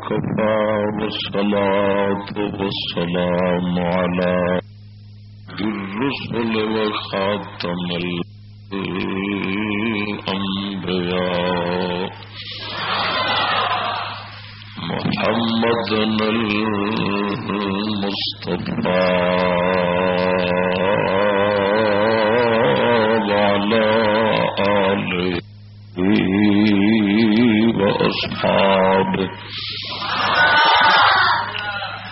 وكفى والصلاة والسلام على الرسل وخاتم الأنبياء. محمد المصطفى وعلى آله وأصحابه.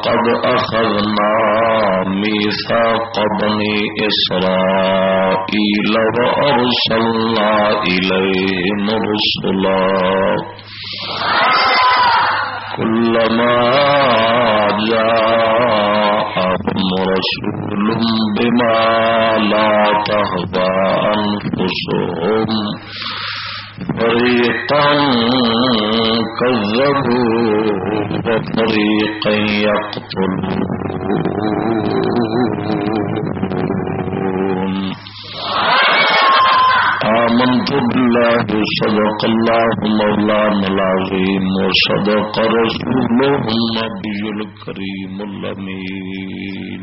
لقد أخذنا ميثاق بني إسرائيل وأرسلنا إليهم رسلا كلما جاءهم رسول بما لا تهبى أنفسهم فريقا كذبوا وفريقا يقتلون. آمنت بالله صدق الله مولانا العظيم وصدق رسوله النبي الكريم الأمين.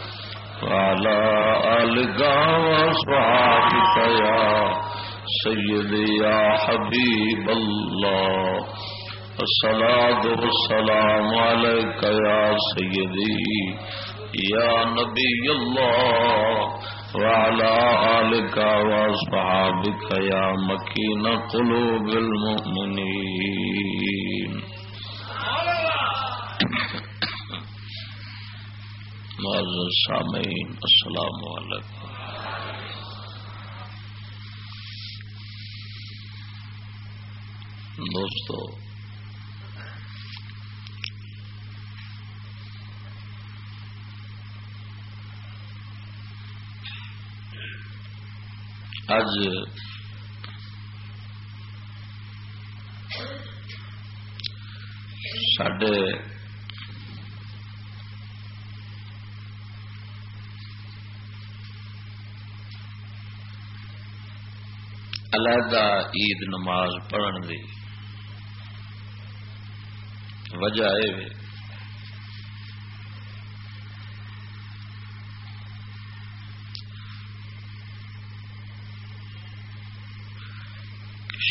وعلى آلك وصحابك يا سيدي يا حبيب الله الصلاة والسلام عليك يا سيدي يا نبي الله وعلى آلك وصحابك يا مكين قلوب المؤمنين معزز سامعین السلام علیکم۔ دوستو اج سڈے علیحدہ عید نماز پڑھن دی وجہ یہ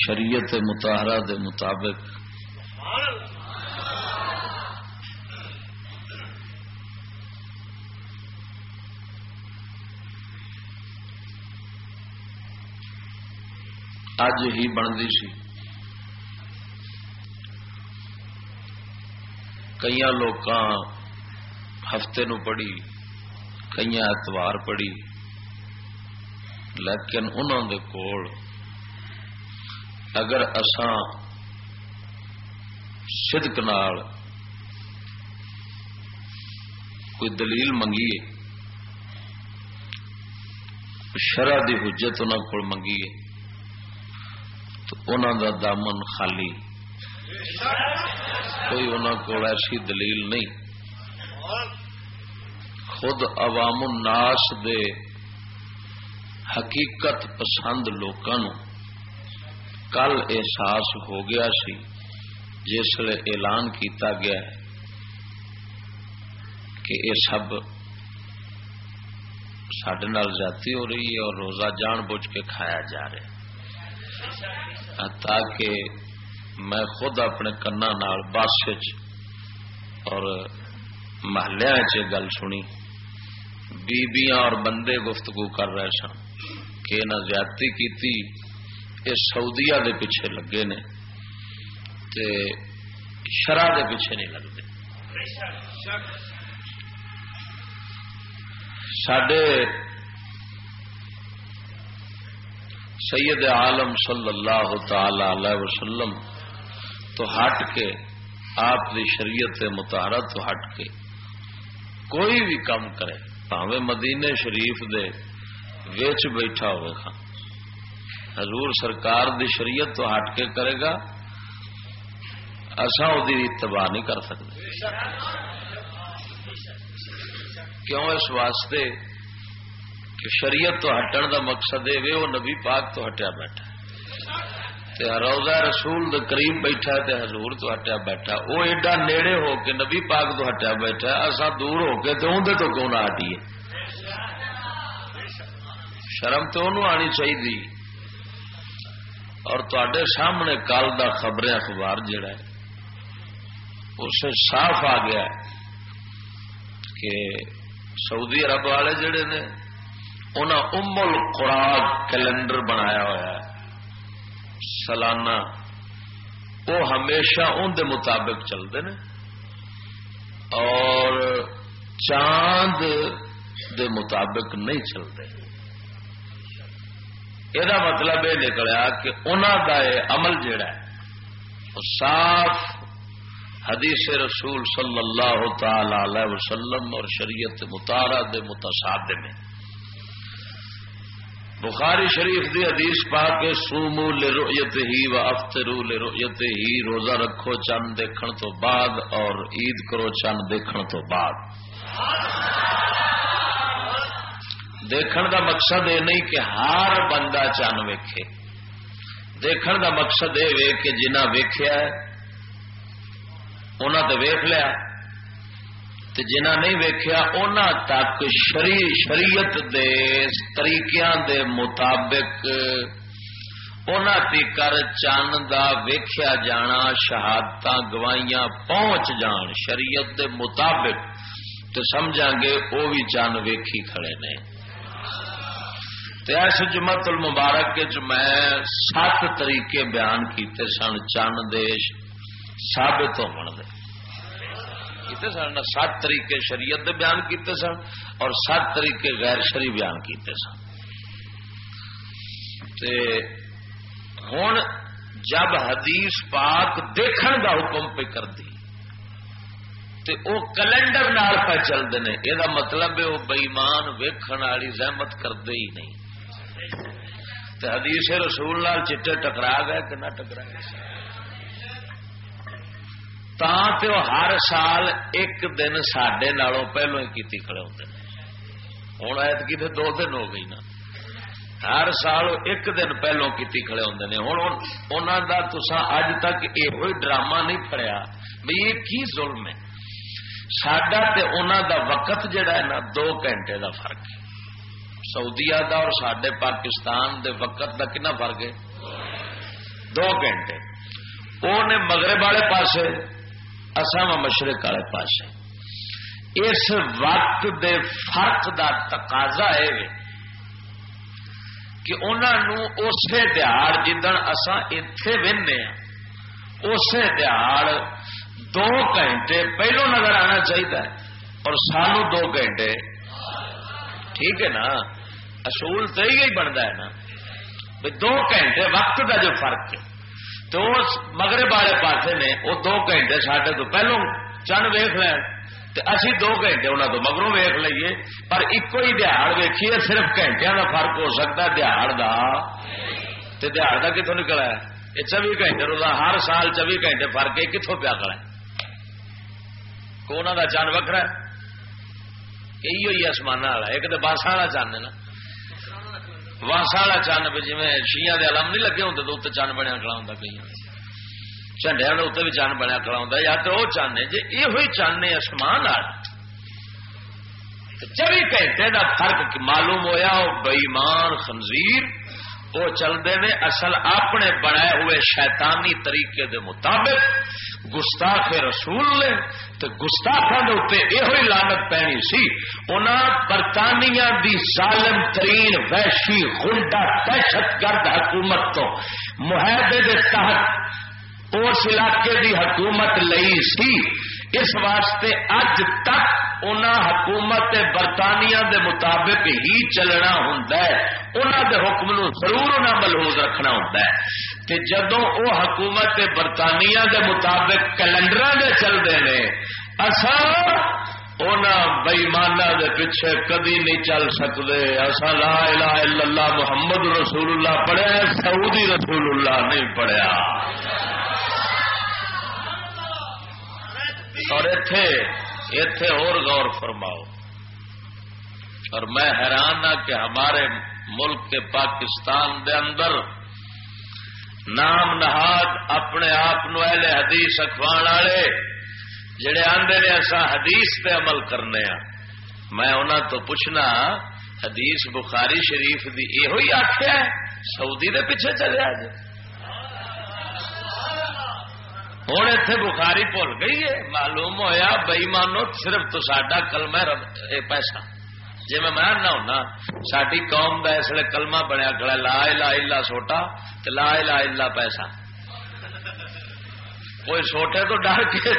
شریعت متحرہ دے مطابق اج ہی بنتی سی کئی لوگ ہفتے نو پڑھی کئی اتوار پڑھی لیکن انہوں دے کول اگر اساں صدق نال کوئی دلیل منگیے شرح دی حجت انہوں کو منگیے انہوں دا دامن خالی۔ کوئی انہوں کو ایسی دلیل نہیں۔ خود عوام الناس دے حقیقت پسند لوگوں کل احساس ہو گیا سی جسے اعلان کیتا گیا ہے کہ یہ سب سڈے جاتی ہو رہی ہے اور روزہ جان بوجھ کے کھایا جا رہا ہے۔ تاکہ میں خود اپنے کنا بس اور محلے چ گل سنی۔ بیبیاں اور بندے گفتگو کر رہے سن کہ نہ زیادتی کی یہ سعودیا دے پیچھے لگے نے تے شرح دے پیچھے نہیں لگتے۔ سڈے سید عالم صلی اللہ تعالی علیہ وسلم تو ہٹ کے، آپ کی شریعت متحرہ تو ہٹ کے۔ کوئی بھی کام کرے، پاوے مدینے شریف دے ویچ بیٹھا ہوئے خان حضور سرکار دی شریعت تو ہٹ کے کرے گا۔ اصا وہ اتباع نہیں کر سکتے۔ کیوں اس واسطے؟ کہ شریعت تو ہٹن دا مقصد ہے وہ نبی پاک تو ہٹیا بیٹھا۔ روزہ رسول دے قریب بیٹھا تے حضور تو ہٹیا بیٹھا۔ وہ ایڈا نیڑے ہو کے نبی پاک تو ہٹیا بیٹھا اصا دور ہو کے تو اندر تو کیوں نہ ہٹیے؟ شرم تو انہوں آنی چاہیے اور تے سامنے کل دا خبر اخبار جڑا ہے، اسے صاف آ گیا کہ سعودی عرب والے جڑے نے انہوں امل خوراک کیلنڈر بنایا ہوا ہے۔ سالانہ، وہ ہمیشہ ان دے مطابق چلتے ہیں۔ اور چاند دے مطابق نہیں چلتے۔ یہ مطلب یہ نکلیا کہ انہوں کا یہ عمل جڑا ہے، وہ صاف حدیث رسول صلی اللہ تعالی علیہ وسلم اور شریعت متارا دے متصادم میں بخاری شریف دی حدیث پا کے سومو لرؤیت ہی و افطرو لرؤیت ہی روزہ رکھو چند، دیکھن تو بعد، اور عید کرو چند، دیکھن تو بعد۔ دیکھن دا مقصد یہ نہیں کہ ہر بندہ چند ویکھے۔ دیکھن دا مقصد یہ کہ جنہ ویکھیا ہے، انہاں تے ویکھ لیا۔ تے جنہ نہیں ویکھیا، اونا تک شری، شریعت دے طریقیاں دے مطابق اونا تیکر چان دا ویکھیا جانا شہادت گوائیاں پہنچ جان، شریعت دے مطابق تو سمجھا گے وہ بھی چند ویکھی کھڑے نے۔ ایس جمت المبارک کے میں سات طریقے بیان کیتے سن چند دیش ثابت ہونے دے۔ کیتے سن سات طریقے شریعت دے بیان کیتے سن اور سات طریقے غیر شری بیان کیتے سن۔ تے ہوں جب حدیث پاک دیکھن دا حکم پہ کر دی، تے او کیلنڈر نال پہ چلتے ہیں یہ مطلب ہے وہ بئیمان ویکھن والی زحمت کرتے ہی نہیں۔ تے حدیث رسول نال چٹے ٹکرا گئے کہ نہ ٹکرا گئے تو ہر سال ایک دن سڈے نالوں پہلو ہی کی کھڑے ہوتے ہیں ہوں ایتکی تو دو دن ہو گئی نا ہر سال ایک دن پہلو کی کھڑے ہوتے ہیں ہوں انہوں کا تسا اج تک یہ ڈرامہ نہیں پڑیا بھائی یہ کی ظلم ہے سڈا تے انہوں دا وقت جڑا ہے نا دو گھنٹے دا فرق ہے سعودیا دا اور سڈے پاکستان دے وقت دا کنا فرق ہے دو گھنٹے وہ مغرب والے پاسے اسام مشرق والے پاس اس وقت دے فرق دا تقاضا ہے کہ انہوں اسی دہاڑ جدن اسا اتے وہنے ہاں۔ اسی دہاڑ دو گھنٹے پہلو نظر آنا چاہیے اور سانو دو گھنٹے۔ ٹھیک ہے نا؟ اصول تو یہی بنتا ہے نا۔ دو گھنٹے وقت کا جو فرق ہے۔ تو مغرب والے پاس نے وہ دو گھنٹے سڈے تو پہلو چند ویخ لین۔ اسی دو گھنٹے انہوں تو مگروں ویخ لیے پر ایک ہی دہاڑ ویکھیے، صرف گھنٹے کا فرق ہو سکتا دہاڑ کا دہاڑ کا کتوں نکلا ہے؟ یہ چوبی گھنٹے روزہ، ہر سال چوبی گھنٹے فرق ہے کتوں پیا کر کونا کا چند وکرا یہی ہوئی آسمان والا، ایک تو باسا والا چند ہے نا۔ واسا والا چند جی شیا علم نہیں لگے ہوں تو اتنے چند بنیا کلا ہوں کئی جھنڈیا کے اتنے بھی چند بنیا کلا ہوں یا تو وہ چند ہے جی یہ چند نے آسمان چوبی گھنٹے کا فرق معلوم ہوا وہ بئیمان خنزیر وہ چلتے نے اصل اپنے بنائے ہوئے شیطانی طریقے دے مطابق گستاخ رسول نے تو گستاخا یہ لانت پینی سی۔ انہاں برطانیہ دی ظالم ترین وحشی گنڈا دہشت گرد حکومت تو معاہدے کے تحت اس علاقے دی حکومت لئی سی۔ اس واسطے اج تک ان حکومت برطانیہ دے مطابق ہی چلنا ہوں انہوں دے حکم نو ضرور انہیں ملحوظ رکھنا ہوں کہ جدو وہ حکومت برطانیہ دے مطابق کیلنڈر دے چلتے ہیں اصا بئیمانہ دے پیچھے کدی نہیں چل سکتے اصا لا الہ الا اللہ محمد رسول اللہ پڑھیا سعودی رسول اللہ نہیں پڑھیا۔ اور اتے اتے اور غور فرماؤ۔ اور میں حیران ہوں کہ ہمارے ملک کے پاکستان دے اندر نام نہاد اپنے آپ اہل حدیث اخوان والے، جڑے آدھے نے ایسا حدیث پہ عمل کرنے ہاں۔ میں انہوں تو پوچھنا، حدیث بخاری شریف دی یہ آخیا سعودی دے پیچھے چلے جی ہوں اتنے بخاری بھول گئی ہے۔ معلوم ہوا بئی مانو صرف تو سڈا کلم ہے پیسہ۔ جی میں ماننا ہونا ساری قوم کا اس لیے کلما بنیا کھڑا لا لا الا سوٹا لا لا الا پیسہ۔ کوئی سوٹے تو ڈر کے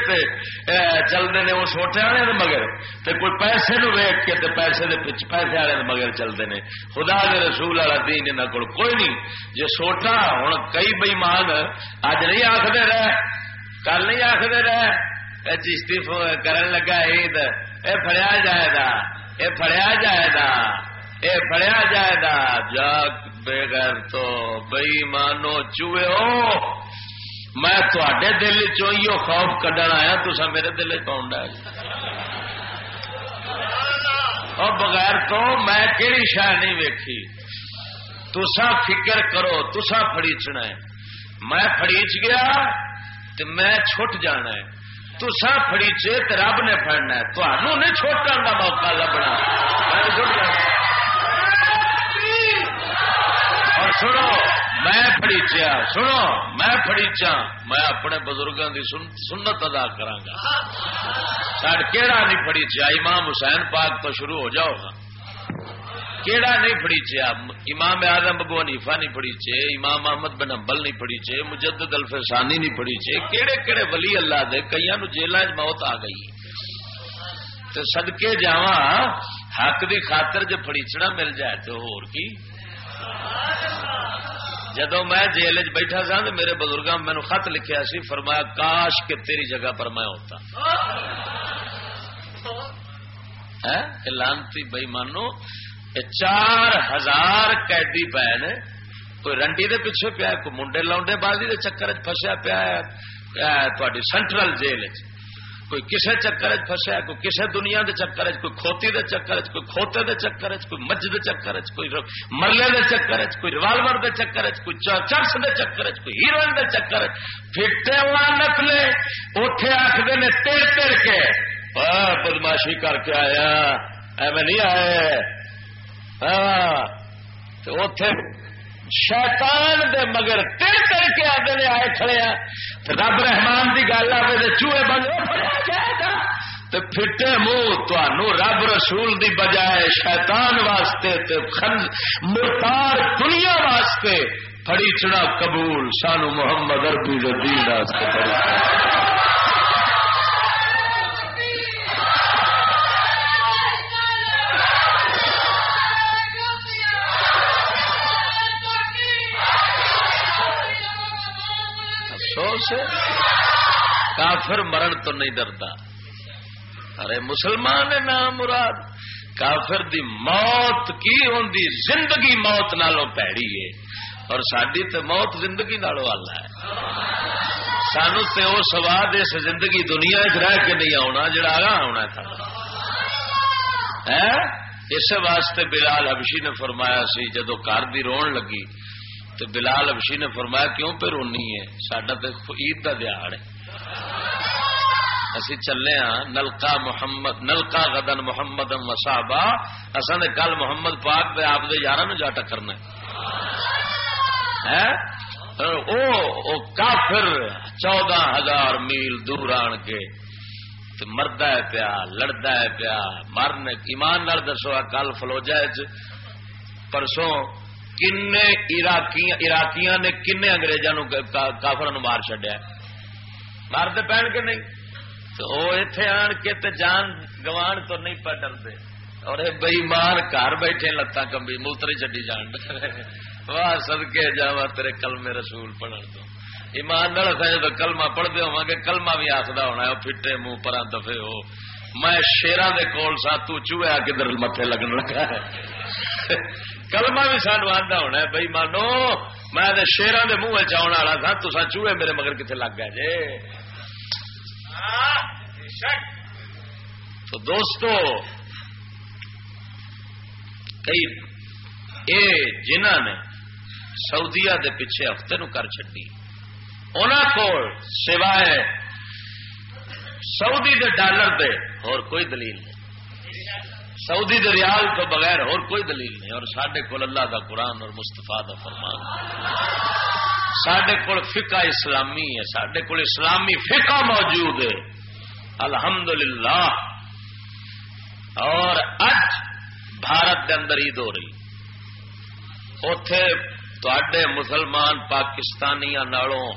چلتے ہیں وہ سوٹے والے مگر۔ تے کوئی پیسے نو ویک کے تے پیسے دے پچ پیسے والے مگر چلتے ہیں خدا کے رسول والا دین انہوں کو کوئی نہیں۔ جی سوٹا ہوں کئی بئیمان اج نہیں آخر رہ کل نہیں آخر رہے چشتی کرن لگا عید اے فڑیا جائے گا اے فڑیا جائے گا اے فڑیا جائے گا جگ بغیر تو بئی مانو چوئے ہو میں تھوڑے دل چوئیو خوف کڈن آیا تو میرے دل چاؤں اور بغیر تو میں کہڑی شہ نہیں ویکھی تسا فکر کرو تسا فڑیچنا ہے میں فڑیچ گیا تو میں چھٹ جانا ہے۔ تو سا فڑی تو رب نے فڑنا ہے۔ تو نہیں چھوٹن کا موقع لبنا۔ اور سنو، میں فڑی چیا۔ سنو، میں فڑی چا میں اپنے بزرگوں کی سنت ادا کرا سڈ کہڑا نہیں فڑیچیا امام حسین پاک تو شروع ہو جاؤ گا۔ کیڑا نہیں پڑی چے امام آدم ابو حنیفہ نہیں پڑی چے امام محمد بن امبل نہیں پڑی چے مجدد الفسانی نہیں پڑی چے کیڑے کیڑے ولی اللہ دے کئی نو جیل موت آ گئی۔ تو سدکے جا حق دی خاطر جو فڑیچنا مل جائے تو ہور کی؟ جدو میں جیل چ بیٹھا سا تو میرے بزرگ مینو خط لکھیا سی فرمایا کاش کہ تیری جگہ پر میں ہوتا۔ لانتی بئی مانو چار ہزار قیدی پے نے کوئی رنڈی دے پیچھے پیا کوئی منڈے لاؤنڈے بازی دے چکر فسیا پیا سینٹرل جیل کوئی کسے چکر فسیا کوئی کسے دنیا دے چکر کوئی کھوتی دے چکر کوئی کھوتے دے چکر کوئی مجھ دے چکر کوئی مرلے دے چکر کوئی ریوالور دے چکر کوئی چرس دے چکر کوئی ہیروئن دے چکر پھٹے نسلے اتے آخر نے تیر تیر کے بدماشی کر کے آیا ایویں نہیں آئے ہاں، اتے شیطان دے مگر تر کر کے آدھے نے آئے کھڑے رب رحمان کی گل آئے تو چوہے بند تو پھٹے منہ تنوع رب رسول دی بجائے شیطان واسطے تے مرتار دنیا واسطے پڑی چڑا قبول سانو محمد اربی دین واسطے۔ سے؟ کافر مرن تو نہیں ڈرتا۔ ارے، مسلمان نام مراد۔ کافر دی موت کی ہوں زندگی موت نالوں پیڑی ہے۔ اور ساری تو موت زندگی نالوں والا ہے۔ سانو تے وہ سواد اس زندگی دنیا چ رہ کے نہیں آنا جڑا آگاہ آنا تھا اس واسطے بلال حبشی نے فرمایا سی، جدو کار دی رون لگی تو بلال ابشی نے فرمایا، کیوں پہ رونی ہے؟ سڈا تو عید کا دیہڑ ہے۔ اسی چلے ہاں نلکا محمد نلکا غدن محمد مسابا اصل نے کل محمد پاک دے آپ دے یار جا ٹکرنا کافر چودہ ہزار میل دور آن کے مرد ہے پیا لڑتا ہے پیا مرن ایمان نال دسو کل فلوجا پرسوں کن عراقیاں نے کن اگریزوں کافر مار چڈیا مارد پہن کے نہیں؟ تو وہ اتے آن کے تے جان گوان تو نہیں پہ ڈرتے۔ اور بئی مار گھر بیٹھے لتاں کمبی موتری چڈی جان۔ واہ سدکے جا تیرے کلمے رسول پڑھن تو۔ ایمان جب کلما پڑھتے ہوا گے کلما بھی آخر ہونا ہے پھٹے منہ پر دفے ہو۔ میں شیران دے کول سا تجھا کدھر متے لگن لگا کلما بھی سانو آدھا ہونا ہے بھائی مانو میں شیران دے منہ چاؤن والا تھا تو چوہے میرے مگر کتنے لگ گئے جی تو دوستو کئی اے جنہ نے سعودیا دے پیچھے ہفتے نو کر چڈی ان کو سوائے سعودی دے ڈالر دے اور کوئی دلیل نہیں سعودی دے ریال تو بغیر اور کوئی دلیل نہیں، اور سڈے کو اللہ دا قرآن اور مستفا دا فرمان۔ سڈے کو فقہ اسلامی ہے سڈے کو اسلامی فقہ موجود ہے۔ الحمدللہ۔ اور اج بھارت دے اندر عید ہو رہی۔ اتے تے مسلمان پاکستانیاں نالوں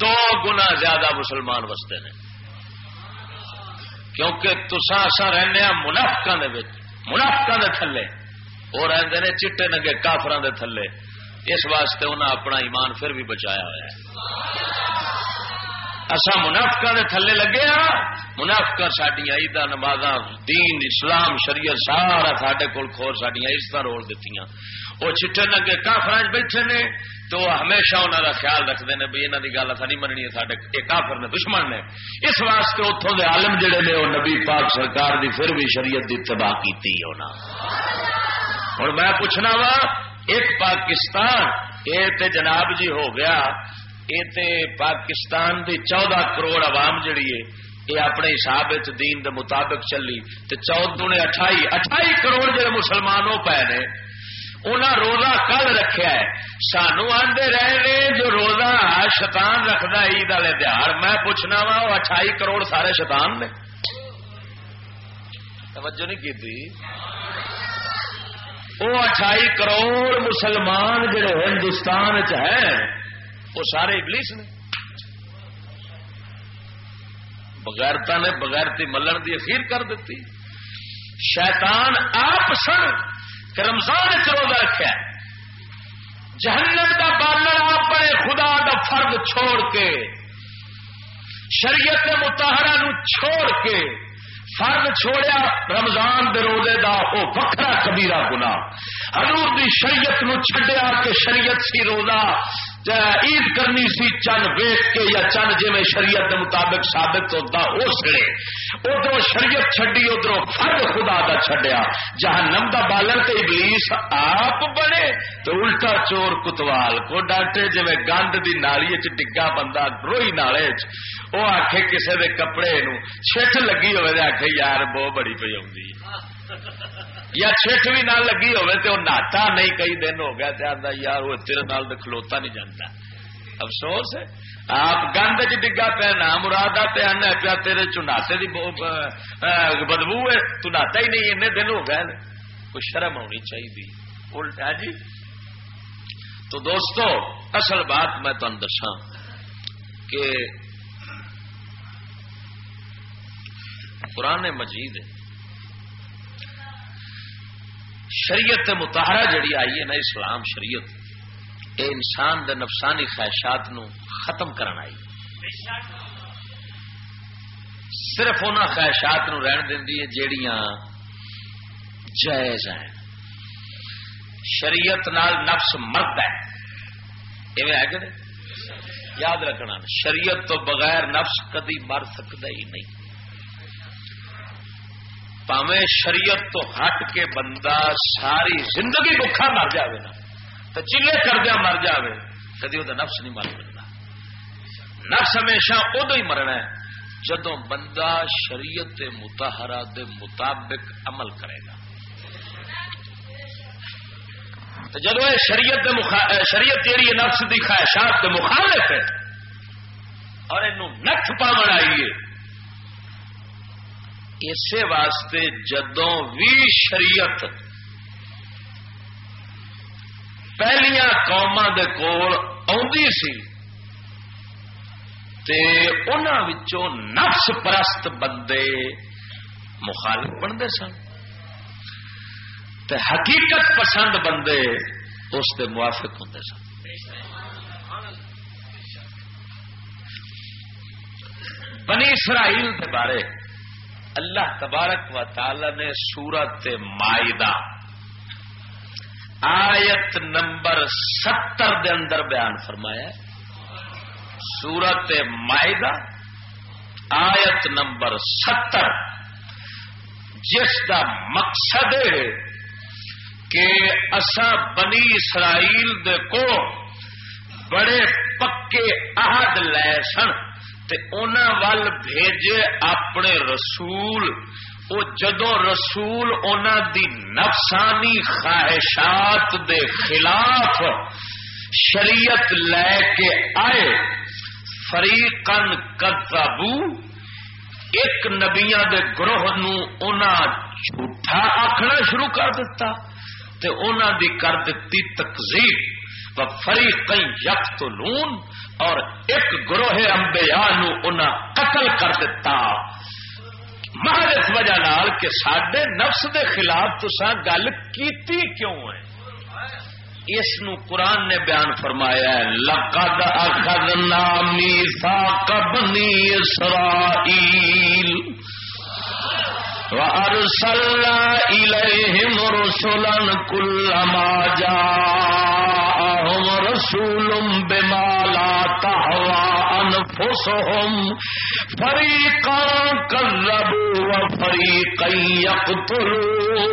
دو گنا زیادہ مسلمان وستے ہیں کیونکہ تسا اصا رہنے منافقا منافقا دے تھلے۔ وہ رہتے ہیں چٹے نگے کافران دے تھلے۔ اس واسطے انہیں اپنا ایمان پھر بھی بچایا ہوا ہے۔ اصا منافقا دے تھلے لگے ہاں منافقا سڈیا عیدا نماز دین، اسلام، شریعت، سارا سڈے کول کھور سڈیا عزت رول دیتی وہ چٹے نگے کافر بیٹھے نے۔ تو ہمیشہ انہوں کا خیال رکھتے ہیں بھی یہاں کی گل اصل نہیں مننی سارے کافر نے دشمن نے۔ اس واسطے اتوں کے عالم جڑے نے وہ نبی پاک سرکار دی پھر بھی شریعت کی تباہ کی ہونا ہوں میں پوچھنا وا، ایک پاکستان یہ تے جناب جی ہو گیا یہ تے پاکستان دی چودہ کروڑ عوام جڑی ہے یہ اپنے حساب دین دے مطابق چلی، تے چودہ نے اٹھائی اٹھائی کروڑ جڑے مسلمان ہو پے نے انہیں روزہ کل رکھا ہے۔ سانو آدھے رہے جو روزہ شیطان رکھتا عید والے تہار میں پوچھنا وا، وہ اٹھائی کروڑ سارے شیطان نے۔ توجہ نہیں کی وہ اٹھائی کروڑ مسلمان جڑے ہندوستان چ وہ سارے ابلیس نے۔ بغیرتا نے بغیرتی ملن کی اخیر کر دیتی۔ شیطان آپ سن۔ کہ رمضان روزہ رکھا جہنم کا بالر اپنے خدا کا فرد چھوڑ کے۔ شریعت متحرہ نو چھوڑ کے فرد چھوڑیا، رمضان دے روزے دا وہ وکرا کبیرا گنا حضور دی شریعت نو چھڈیا کہ شریعت سی روزہ عید کرنی سی، چند ویخ کے یا چند جی میں شریعت مطابق ثابت ہوتا اس لیے ادھر شریعت چڈی ادھر فرد خدا کا چڈیا جہاں نم کا بالر تو ابلیس آپ بنے تو الٹا چور کتوال کو ڈانٹے جی گند کی نالی چ ڈگا بندہ روئی نالے وہ آخ کسی کے کپڑے نو چھٹ لگی ہوئے آخ یار بہت بڑی پی آ یا چھ بھی نہ لگی ہوئے تو ناتا نہیں کئی دن ہو گیا آتا یار وہ تیرے نال کھلوتا نہیں جانتا افسوس ہے؟ آپ گند چ ڈگا پیا، نہ مراد آنا پیا، تیرے چناتے کی بدبو ہے تو ناتا ہی نہیں این دن ہو گئے کوئی شرم ہونی چاہیے۔ الٹا جی۔ تو دوستو، اصل بات میں تمہیں دسا کہ قرآن مجید شریعت متحرہ جڑی آئی ہے نا، اسلام شریعت۔ اے انسان دے نفسانی خواہشات نو ختم کرنا آئی۔ صرف ان خواہشات نو رہن دینی ہے جیڑیاں جائز ہیں۔ شریعت نال نفس مرد ہے۔ ایویں ہے کہ یاد رکھنا، شریعت تو بغیر نفس کدی مر سکتا ہی نہیں۔ پاوے شریعت تو ہٹ کے بندہ ساری زندگی بکھا مر جائے نا۔ تو چلے کردیا مر جائے کدی وہ نفس نہیں مر سکتا۔ نفس ہمیشہ ادو ہی مرنا ہے جدو بندہ شریعت متحرہ دے مطابق عمل کرے گا۔ جدو یہ شریعت شریعت جیڑی نفس کی خواہشات کے مخالف ہے، اور یہ نٹ پا آئیے۔ اسی واسطے جدوں بھی شریعت پہلیا قوما دے کول سی تے نفس پرست بندے مخالف بنتے سن تے حقیقت پسند بندے اس کے موافق ہوں سن۔ بنی اسرائیل کے بارے اللہ تبارک و تعالی نے سورت مائدہ آیت نمبر ستر دے اندر بیان فرمایا سورت مائدہ، آیت نمبر ستر۔ جس کا مقصد ہے کہ اسا بنی اسرائیل دے کو بڑے پکے عہد لے سن تے وال بھیجے اپنے رسول وہ جدو رسول دی نفسانی خواہشات دے خلاف شریعت لے کے آئے فریقن کتابو ایک نبیا دے گروہ نو جھوٹا آخنا شروع کر دیتا تے دی کر دیتی تکزیب و فریق یک اور ایک گروہ امبیا نو قتل کر دیتا محض اس وجہ نال کہ سڈے نفس دے خلاف تسا گل کیتی کیوں ہے؟ اس نو قرآن نے بیان فرمایا ہے، لقد اخذنا میثاق بنی اسرائیل وارسلنا الیہم رسلا كلما جاءهم رسول بما لا تهوى انفسهم فریقا كذبوا وفريقا يقتلون.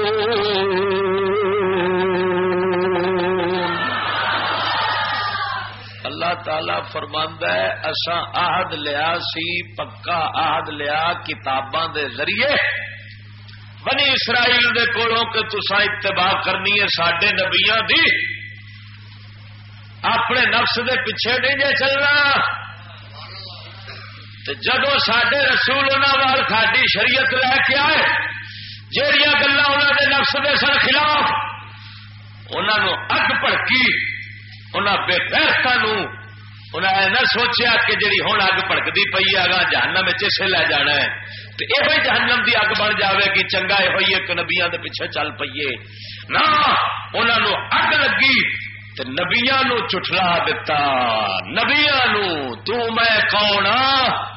اللہ تعالی فرماندا ہے، اساں عہد لیا سی، پکا عہد لیا کتاباں دے ذریعے۔ بنی اسرائیل دے کولوں کہ تسا اتباع کرنی ہے ساڈے نبیاں دی۔ اپنے نفس دے پیچھے نہیں جے چلنا۔ جدو سڈے رسول وال ساری شریعت لے کے آئے جہیا گلا انہوں نے نفس دے سن خلاف انہوں اگ پڑکی انہوں بے پیرتا انہیں سوچیا کہ جی ہوں اگ پڑکتی پی ہے جہنم اسے لے جانا ہے۔ تو یہ جہنم کی اگ بن جائے گی، چنگا یہ ہوئی ایک نبیا کے پیچھے چل پیے نہ انہوں اگ لگی نبیا نو چٹلا دتا نبیا نو میں کون ہاں؟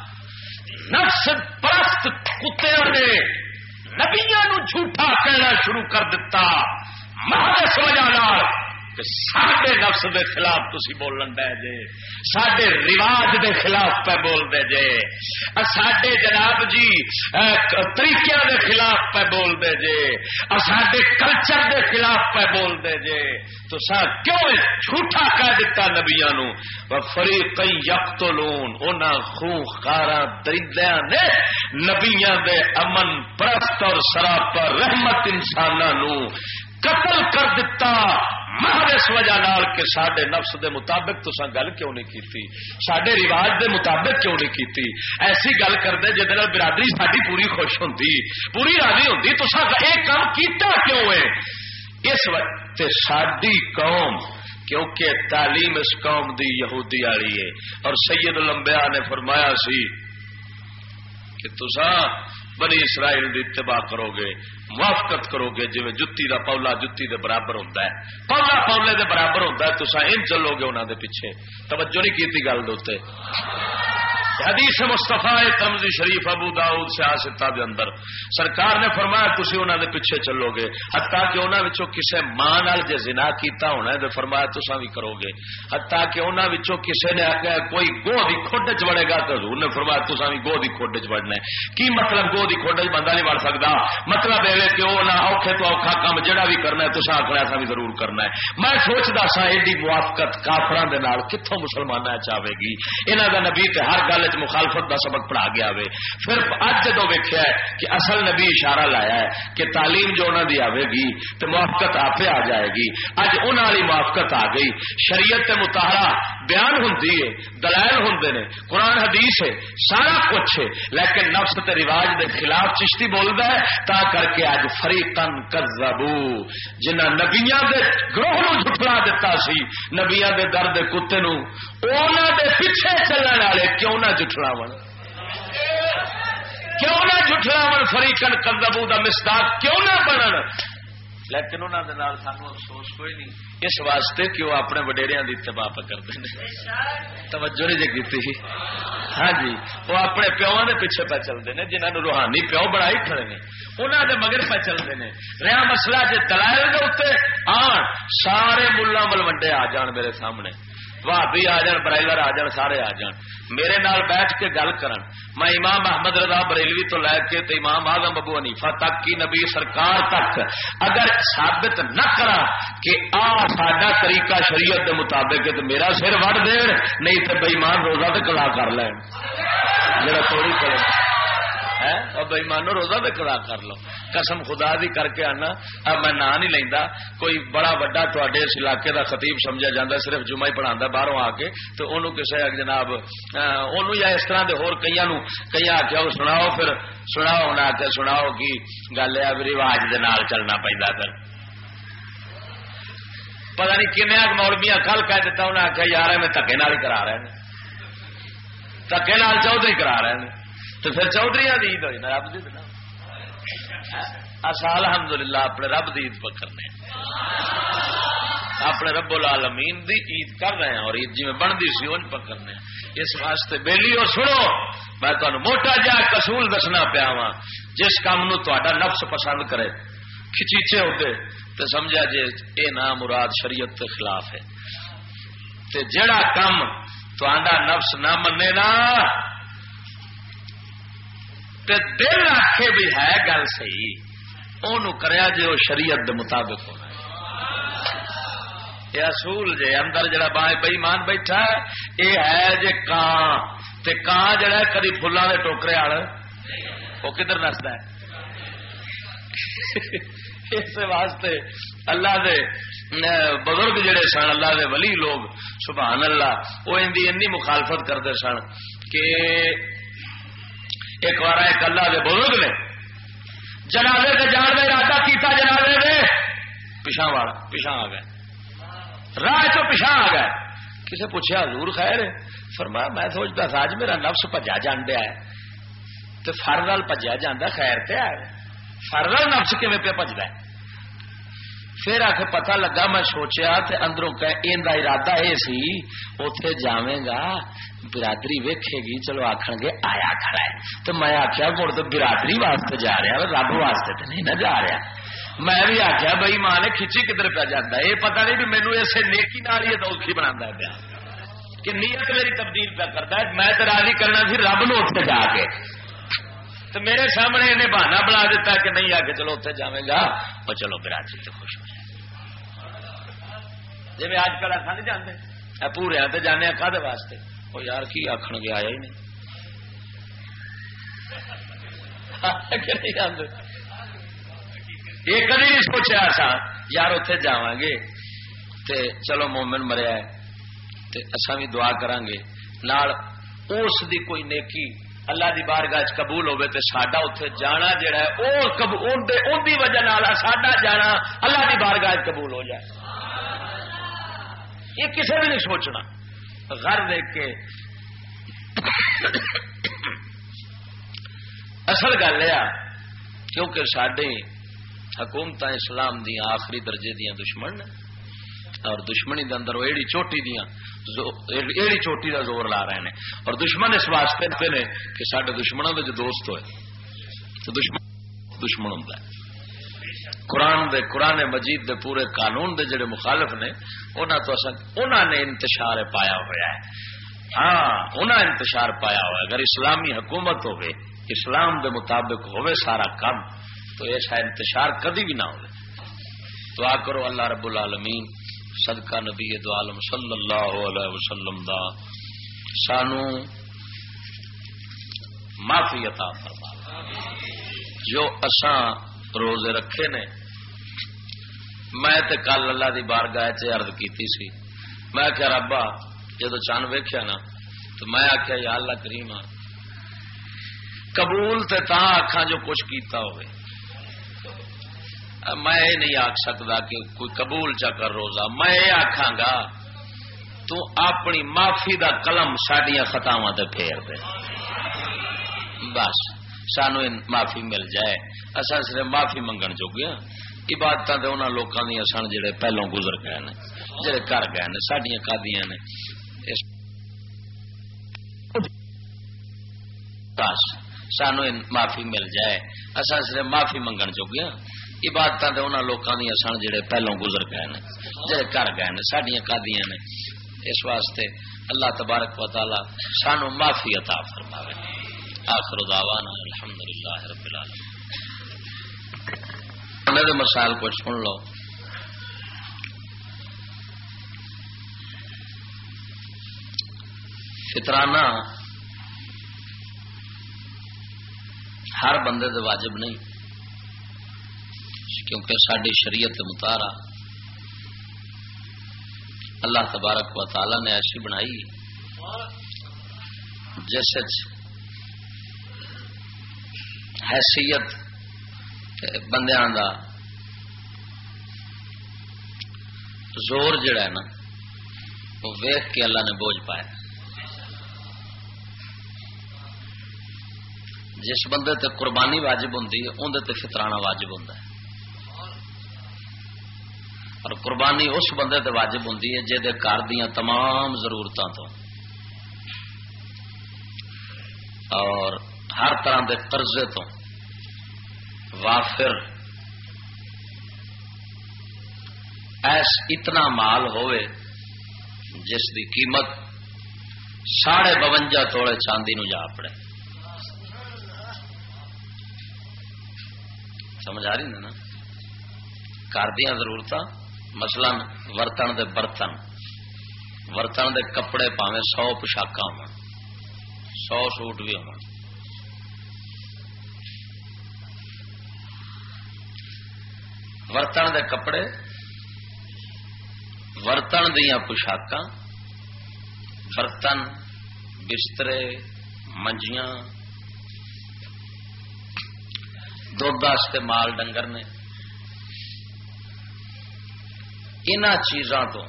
نفس پرست کتے نے نبیا نو جھوٹا کہنا شروع کر دتا۔ محرس وجہ سڈے نفس دے خلاف تسی بولن دے جے سڈے رواج دے خلاف پہ بول دے جے۔ سڈے جناب جی طریقے دے خلاف پہ بول دے جے۔ سڈے کلچر دے خلاف پہ بول دے جے۔ تو سا کیوں جھوٹا کہہ دیتا نبیا نو؟ فری کئی یک تو لون ان خوں خارا درندیا نے نبیا دے امن پرست اور سراپر رحمت انسانوں قتل کر دیتا محر اس وجہ نال کہ سڈے نفس دے مطابق تو گل کیوں نہیں کی سڈے رواج دے مطابق کیوں نہیں کی ایسی گل کرتے جہد برادری ساری پوری خوش ہوں پوری راضی ہوں تو یہ کام کیتا کیوں ہے؟ اس وقت ساری قوم، کیونکہ تعلیم اس قوم دی یہودی والی ہے۔ اور سید لمبیا نے فرمایا سی کہ تسا بنی اسرائیل دی اتباع کرو گے موافقت کرو گے جی جتی دا پولا جتی دے برابر ہوتا ہے۔ پولا پولے دے برابر ہوتا ہے تو ان چلو گے انہوں دے پیچھے۔ توجہ نہیں کی گل دے حدیث مستفا تمزی شریف ابو داؤد سیاستہ دے اندر۔ سرکار نے فرمایا تھی انہوں دے پیچھے چلو گے حتیٰ کہ انہوں کسے ماں نال جے زنا کیتا ہونا ہے فرمایا تسا بھی کرو گے حتیٰ کہ انہوں کسے نے آخیا کوئی گو دی کھوڈ چ بڑے گا تو حضور نے فرمایا تسا بھی گو دی کھوڈ چ بڑنا ہے۔ کی مطلب گو دی کھوڈ چ بندہ نہیں بڑھ سکتا مطلب یہ کہ وہ نہ اوکھے تو اوکھا کام جڑا بھی کرنا ہے تسا آخنا ایسا بھی ضرور کرنا ہے۔ میں سوچتا سا، ایڈی موافقت کافران دے نال کتوں مسلمان چاہے گی؟ انہوں کا نبی ہر گل مخالفت کا سبق پڑھا گیا وے پھر اج جدو ویکیا کہ اصل نبی اشارہ لایا ہے کہ تعلیم جو انہوں کی آئے گی تو موافقت آپ آ جائے گی۔ اج ان والی موافقت آ گئی۔ شریعت متحرا بیان ہوں دلائل ہوں نے، قرآن حدیث ہے، سارا کچھ ہے۔ لیکن نفس تے رواج دے خلاف چشتی بولتا ہے، تا کر کے اج فری تن کزبو جنہ نبیا دے گروہ نو جھٹلا دتا سی نبیا دے درد کتے نو دے پیچھے چلنے والے کیوں نہ جٹلاو کیوں نہ جٹلاو فریقن کزبو دا مستاق کیوں نہ بنن؟ لیکن انہوں نے سانو افسوس کوئی نہیں، اس واسطے کہ وہ اپنے وڈیریا کی اتباع کرتے ہیں۔ توجہ نہیں جی کی ہاں جی وہ اپنے پیو کے پیچھے پہ چلتے ہیں جنہوں نے روحانی پیو بنا ہی کھڑے ہیں۔ انہوں نے مگر پہ چلتے ہیں۔ رہا مسئلہ جی دلائل کے اتنے آن، سارے ملا ملوڈے آ جان میرے سامنے۔ بھابی آ جان برائلر آ جان سارے آ جان میرے نال بیٹھ کے گل کرن میں امام احمد رضا بریلوی تو لے کے تو امام آزم ابو حنیفہ تک کی نبی سرکار تک اگر ثابت نہ کرا کہ آ ساڈا طریقہ شریعت کے مطابق تو میرا سر وڑ دین نہیں تو بےمان روزہ تو کلا کر لین میرا تھوڑی کرے بھائی مانو روزہ بھی کدا کر لو۔ قسم خدا دی کر کے آنا۔ اب میں نام نہیں لینا کوئی بڑا وڈا تے اس علاقے دا خطیب سمجھا جاتا صرف جمعہ ہی پڑھا باہروں آ کے۔ تو انہوں کسے جناب انہوں یا اس طرح دے ہور کئی نو کئی آخیا وہ سناؤ پھر، سناؤ نہ کے سناؤ کی گل ہے۔ رواج دے نال چلنا پہنتا پھر۔ پتا نہیں کنیا مولبیاں کل کہہ دیتا انہیں آخیا یار میں دکے نال ہی کرا رہے ہیں۔ دکے نال چودھری کرا رہے ہیں۔ تو پھر چودھری کی عید ہوئی نا، رب دی اصا الحمد للہ اپنے رب دی عید پکڑنے اپنے رب العالمین دی عید کر رہے ہیں اور عید جی میں بنتی سی ان پکڑنے اس واسطے بہلی اور سنو، میں تمہیں موٹا جا کسول دسنا پیا وا جس کام نو تا نفس پسند کرے، کھچیچے ہوتے تو سمجھا جی اے نام مراد شریعت کے خلاف ہے۔ تے جڑا کام تو نفس نہ منے نا تے دل آخے بھی ہے گل سی کریا جی وہ شریعت دے مطابق ہونا۔ یہ اصول جے اندر جڑا بائیں بئی مان بیٹھا ہے یہ ہے جے کان تے کان جڑا کدی فلاں دے ٹوکرے آل۔ وہ کدھر نستا ہے؟ اس واسطے اللہ دے بزرگ جڑے سن، اللہ دے ولی لوگ، سبحان اللہ وہ ان دی انی مخالفت کرتے سن کہ ایک بار ایک اللہ دے بزرگ نے۔ جنازے سے جان کا ارادہ کیتا جنازے دے۔ پچھا والا پچھا آ گئے۔ راہ چو پچھا آ گئے۔ کسی پوچھا حضور خیر؟ فرمایا، میں سوچتا تھا اج میرا نفس پجا جان دیا ہے۔ تو فر نال پجا جانا خیر تے آ آئے فرد نفس کیون پہ پجدا ہے؟ پھر آ کے پتا لگا، میں سوچیا اندروں ارادہ یہ سی اتے جائے گا، برادری ویکھے گی، چلو آخر گے، آیا کھڑا ہے۔ تو میں آخیا مڑ تو برادری واسطے جا رہا رب واسطے تو نہیں نہ جا رہا۔ میں بھی آخیا بھائی ماں نے کھچی کدھر پہ جانا یہ پتا نہیں بھی مینو اسے نیکی نال ہی دوکھی بنا پیا۔ کہ نیت میری تبدیل پہ کرتا ہے، میں تو راضی کرنا سی، رب نو اتنے جا کے۔ تو میرے سامنے انہیں بہانا بنا دیتا کہ نہیں، آ کے چلو اتنے جائے گا۔ وہ چلو برادری تو خوش ہو جائے۔ جی میں اج کل اصا نہیں جانے پورے تو جانے کھے واسطے۔ وہ یار، کی آخر گیا آیا ہی نہیں۔ یہ کدی نہیں سوچا سا، یار اتے جا گے۔ تے چلو مومن مریا اصا بھی دعا کران گے نال اس دی کوئی نیکی اللہ دی بارگاہ قبول ہوے تے ساڈا اتے جانا جڑا ہے وہ ان دی وجہ ساڈا جانا اللہ دی بارگاہ قبول ہو جائے۔ یہ کسی بھی نہیں سوچنا۔ گھر دیکھ کے اصل گل یہ کیونکہ سڈے حکومت اسلام دیا آخری درجے دیا دشمن اور دشمنی دے اندر ایڑی چوٹی دیا ایڑی چوٹی دا زور لا رہے ہیں اور دشمن اس واسطے نے کہ سارے دشمنوں کے جو دوست ہوئے، تو دشمن دشمن ہوں قرآن دے قرآن مجید دے پورے قانون دے جڑے مخالف نے انہوں نے انتشار پایا ہوا ہے۔ ہاں انتشار پایا ہوا اگر اسلامی حکومت ہوئے، اسلام دے مطابق ہوئے سارا کام، تو ایسا انتشار کدی بھی نہ ہو دعا کرو اللہ رب العالمین صدقہ نبی دو عالم صلی اللہ علیہ وسلم دا سانو معافی عطا فرما۔ جو اساں روزے رکھے نے، میں تے کل اللہ دی بارگاہ چ عرض کیتی سی۔ میں آخیا ربا، جدو چند ویخیا نا، تو میں آخیا یا اللہ کریم قبول تے تا آخا جو کچھ کیتا ہوئے۔ میں یہ نہیں آخ سکتا کہ کوئی قبول چا کر روزہ، میں یہ آخا گا، تو اپنی معافی دا قلم سڈیا خطاوا تے پھیر دے۔ بس، سانو معافی مل جائے۔ اصا صرف معافی منگن جوگے ہاں۔ عبادت تو انہوں لوگوں دیا سن جڑے پہلوں گزر گئے نے، جڑے کر گئے نے سڈیا کادیاں نے۔ بس، سانو معافی مل جائے۔ اصا صرف معافی منگن چوگے ہاں۔ عبادت تو انہوں لوگوں دیا سن جڑے پہلوں گزر گئے نے، جڑے کر گئے نے سڈیا کادیاں نے۔ اس واسطے اللہ تبارک و تعالی سانو معافی عطا فرماوے۔ آخر دعوانا الحمدللہ رب العالمین۔ دے مسائل کو سن لو۔ فطرانہ، ہر بندے دے واجب نہیں۔ کیونکہ ساری شریعت متارا اللہ تبارک و تعالی نے ایسی بنائی جس حیثیت بندیاں دا زور جڑا ہے نا، وہ ویخ کے اللہ نے بوجھ پایا۔ جس بندے تے قربانی واجب ہوں اندر تے فطرانہ واجب ہوں اور قربانی اس بندے تے واجب ہوں جہد گھر دیا تمام ضرورتوں تو۔ اور ہر طرح دے قرضے تو۔ وافر۔ ایس اتنا مال ہوئے جس دی قیمت ساڑھے بونجا توڑے چاندی نو جا پڑے۔ سمجھ آ رہی نا گھر دیا ضرورت مثلا ورتن دے برتن، ورتن دے کپڑے پاوے سو پوشاک ہو سو سوٹ بھی ہو ورتن دے کپڑے، ورتن دیا پوشاک برتن، بسترے، منجیاں۔ دھد مال ڈنگر نے ان چیزاں تو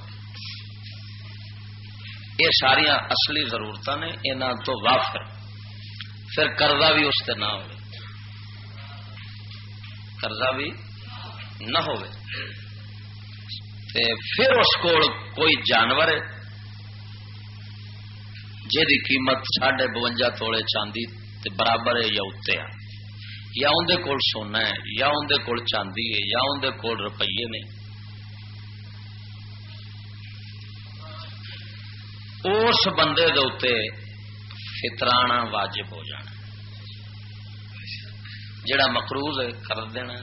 یہ ساریا اصلی ضرورت نے یہاں تو وافر۔ پھر قرضہ بھی اس نہ ہو قرضہ بھی نہ ہو پھر اس کو کوئی جانور جی قیمت ساڑھے بونجا توڑے چاندی تے برابر ہے یا اتنے یا اندر کول سونا ہے، یا اندر کول چاندی ہے، یا اندر کول روپیے نے۔ اس بندے دے واجب ہو جانا۔ جڑا مقروض ہے، کر دینا۔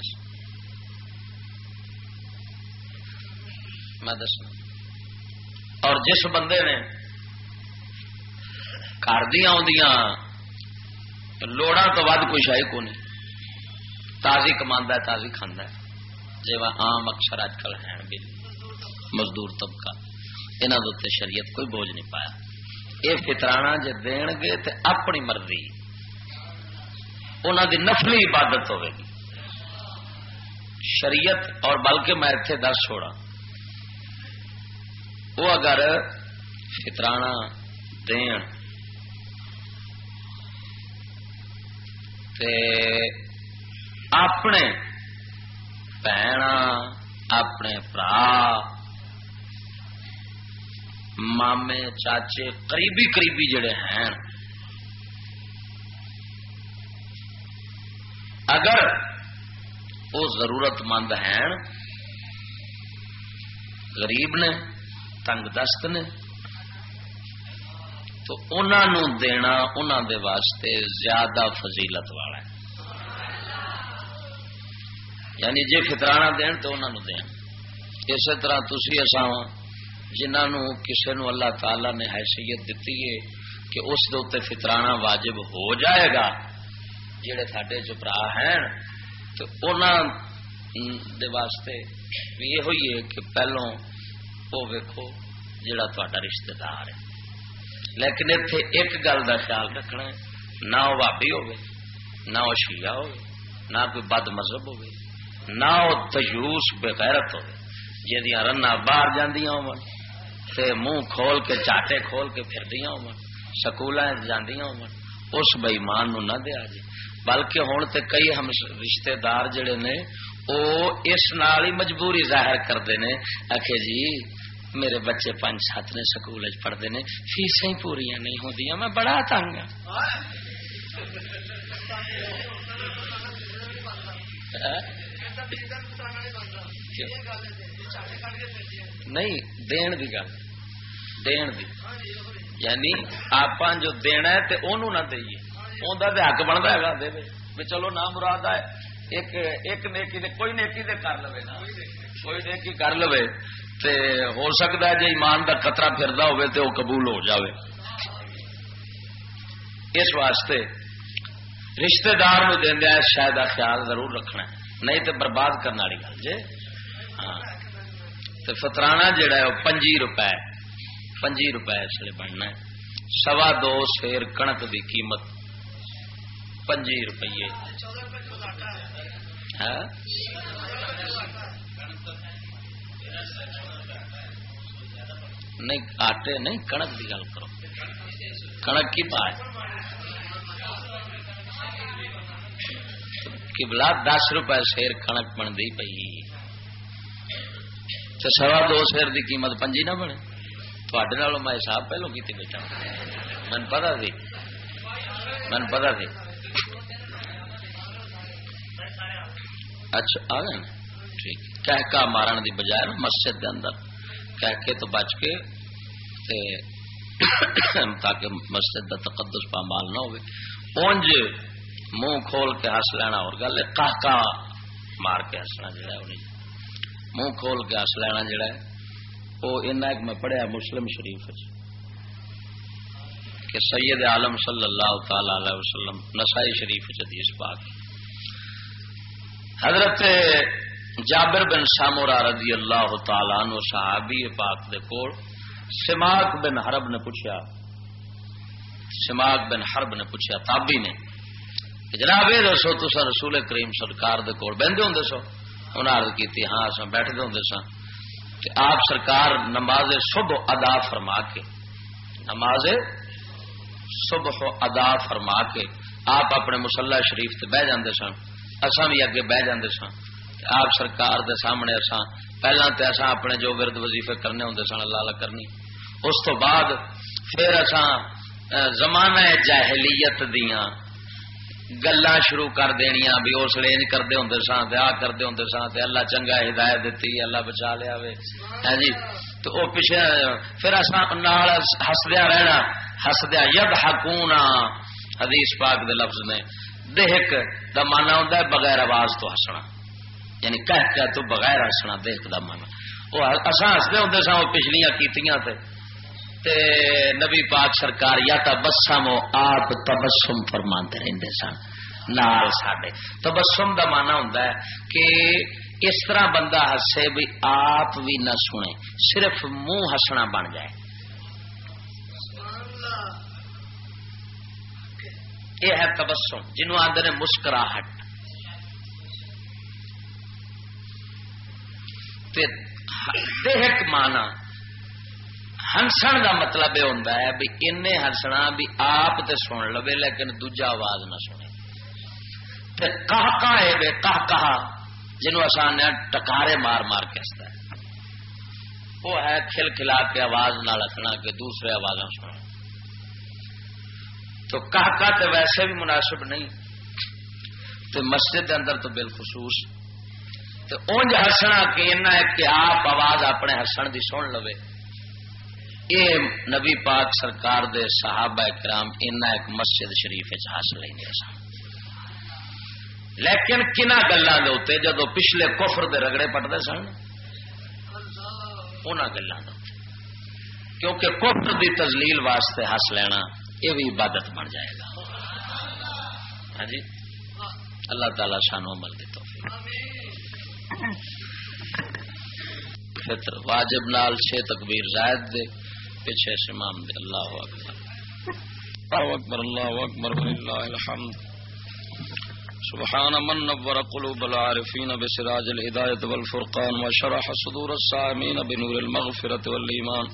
میں دسنا۔ اور جس بندے نے گھر دیا لوڑا تو ود کوئی شاہی کو نہیں تازی کما تازی کھانا جی آم اکثر اج کل ہے مزدور طبقہ۔ یہاں کے شریعت کوئی بوجھ نہیں پایا۔ یہ فطرانہ جی دین گے تو اپنی مرضی انہوں دی نفلی عبادت ہوگی شریعت اور بلکہ میں اتنے دس چھوڑا وہ اگر فطرانہ، دین تے اپنے بھن اپنے برا مامے، چاچے قریبی قریبی جڑے ہیں۔ اگر وہ ضرورت مند ہیں، غریب نے، تنگ دست نے، تو انہوں دینا انہوں دے واسطے زیادہ فضیلت والا ہے۔ یعنی جی فطرانہ دین تو انہوں دین۔ اسی طرح تھی اصا جنہوں کسی نو اللہ تعالی نے حیثیت دیتی ہے کہ اس فطرانہ واجب ہو جائے گا، جڑے سڈے چرا ہیں، تو دے واسطے بھی یہ ہوئی ہے کہ پہلو وہ ویکو جڑا تا رشتے دار ہے۔ لیکن اتنے ایک گل کا خیال رکھنا ہے، نہ وہ بابی ہو نہ وہ شیعہ ہو نہ کوئی بد مذہب ہو نہ وہ تجوس بغیرت ہو جہاں رنا باہر جاندیاں ہو منہ کھول کے چاٹے کھول کے پھردیاں ہو سکول جاندیاں ہو اس بئیمان نو نہ دیا جی۔ بلکہ ہوں تے کئی ہم رشتے دار جڑے نے وہ اس نال ہی مجبوری ظاہر کرتے ہیں آخ جی میرے بچے پانچ سات نے سکول پڑھتے ہیں فیسیں پوریا نہیں ہوتی میں بڑا تنگ ہاں۔ نہیں دین دی گل۔ دین دی یعنی آپ جو دینا ہے تے انہوں نہ دئیے انہوں اندر حق بنتا ہے دے بھی چلو نہ مراد ہے ایک ایک نیکی دے کوئی نیکی دے کر لو نا کوئی نیکی کر لو تے ہو سکتا ہے جی ایمان دا خطرہ پھردا ہوئے تے وہ قبول ہو جاوے اس واسطے رشتہ دار نو دیندے شاید خیال ضرور رکھنا ہے نہیں تو برباد کرنے والی گل جی ہاں تو فترانا جڑا ہے وہ پنجی روپے پنجی روپے اس لیے بننا ہے۔ سوا دو شیر کنک دی قیمت پنجی روپیے۔ ہاں؟ نہیں، آٹے نہیں، کنک کی گل کرو۔ کنک کی پائے کبلا دس روپے شیر کنک بنتی پی تو سوا دو شیر کی قیمت پنجی نہ بنے۔ تھوڑے میں حساب پہلو کی بیٹھا من پتا سی من پتا سی اچھا آ گئے نا ٹھیک کہہ کا مارن دی بجائے مسجد دے اندر کہہ کے تو بچ کے تے تاکہ مسجد دا تقدس پامال نہ ہوئے اونج منہ کھول کے ہس لینا اور گل کا مار کے ہسنا جڑا ہے منہ کھول کے ہس لینا جڑا ہے وہ ایک میں پڑھیا مسلم شریف جی۔ کہ سید عالم صلی اللہ تعالی علیہ وسلم نسائی شریف حدیث جی پاک حضرت جابر بن سامورا رضی اللہ تعالی عنہ صحابی پاک دے کول سماک بن حرب نے پوچھا۔ سماک بن حرب نے پوچھا تابی نے۔ کہ جناب یہ دسو تو رسول کریم سرکار دے کول بہتے ہوں سو انہیں عرض کی ہاں اصا بیٹھتے ہوں سا کہ آپ سرکار نماز صبح ادا فرما کے، نماز صبح ادا فرما کے آپ اپنے مسلح شریف سے بہ جاندے سن اصا بھی اگے بہ جاندے سن۔ آپ سرکار دے سامنے اصا پہلا تو اصا اپنے جو ورد وظیفے کرنے ہوں سن، اللہ اللہ کرنی۔ اس تو بعد پھر اصا زمانہ جاہلیت دیاں گلا شروع کر دنیا بھی اس لیے کرتے ہوں سن آ کرتے ہوں سن اللہ چنگا ہدایت دیتی اللہ بچا لیا ہاں جی؟ تو وہ پیچھے پھر ہسدیا رہنا، ہسدیا ید حکونا حدیث پاک دے لفظ نے دہک دا مانا ہوں بغیر آواز تو ہسنا۔ یعنی کہہ کہ تو بغیر ہسنا دہک دا مانا وہ اصا ہستے ہوں سن وہ پچھلیاں کیتیاں تے۔ تے نبی پاک سرکار یا تبسم آپ تبسم فرماتے رہتے سن، نال ساڈے۔ تبسم دا مانا ہوں کہ اس طرح بندہ ہسے بھی آپ بھی نہ سنے، صرف منہ ہسنا بن جائے۔ یہ ہے تبسم جنوب آدھے نے مسکراہٹ۔ دیہک مانا ہنسن دا مطلب یہ ہوتا ہے بھی ان ہنسنا بھی آپ تے سن لو لیکن دوجا آواز نہ سنے۔ تے کہا کہا ہے بے کہا کہا جنہوں آسان ٹکارے مار مار کے ہستا ہے۔ وہ ہے کھل کھلا کے آواز نہ رکھنا کہ دوسرے آواز سنا تو کہا کہا تے ویسے بھی مناسب نہیں۔ تو مسجد اندر تو بالخصوص۔ تو اونج ہسنا کہ کہ آپ آواز اپنے ہسن دی سن لو یہ نبی پاک سرکار دے صحابہ کرام اینا ایک مسجد شریف حاصل نہیں سن۔ لیکن کنہ گلوں کے اتنے جدو پچھلے کفر دے رگڑے پٹتے سن ان گلوں کے کیونکہ کفر دی تزلیل واسطے ہس لینا، یہ بھی عبادت بن جائے گا۔ ہاں جی؟ اللہ تعالی شانو عمل دی توفیق۔ فطر واجب نال چھ تکبیر زائد دے۔ پیچھے امام دے، اللہ اکبر۔ اللہ اکبر اللہ اکبر، وللہ الحمد۔ سبحان من نور قلوب العارفين بسراج الهداية والفرقان وشرح صدور الصائمين بنور المغفرة والإيمان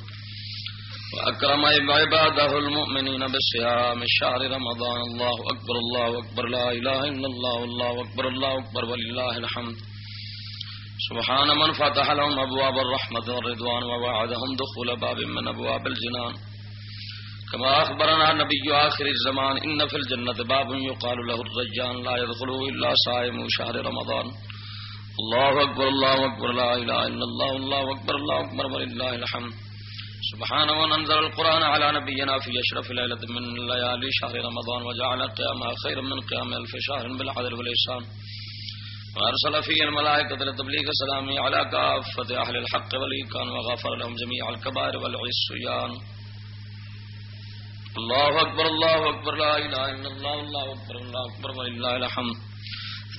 وأكرم عباده المؤمنين بصيام شهر رمضان۔ الله أكبر الله أكبر لا إله إلا الله الله أكبر الله أكبر ولله الحمد۔ سبحان من فتح لهم أبواب الرحمة والرضوان ووعدهم دخول باب من أبواب الجنان. كما أخبرنا نبي آخر الزمان، إن في الجنة باب يقال له الرجان لا يدخله إلا صائم شهر رمضان. الله أكبر الله أكبر، لا إله إلا الله الله أكبر الله أكبر، ولله الحمد. سبحان من انزل القرآن على نبينا في اشرف ليلة من ليالي شهر رمضان وجعل قيامها خيرا من قيام الف شهر بالعدل والإحسان. وارسل فيه الملائكة لتبليغ سلامي على كافة أهل الحق والإيكان وغفر لهم جميع الكبائر والعصيان. الله أكبر الله أكبر، لا إله إلا الله الله أكبر الله أكبر، ولله الحمد.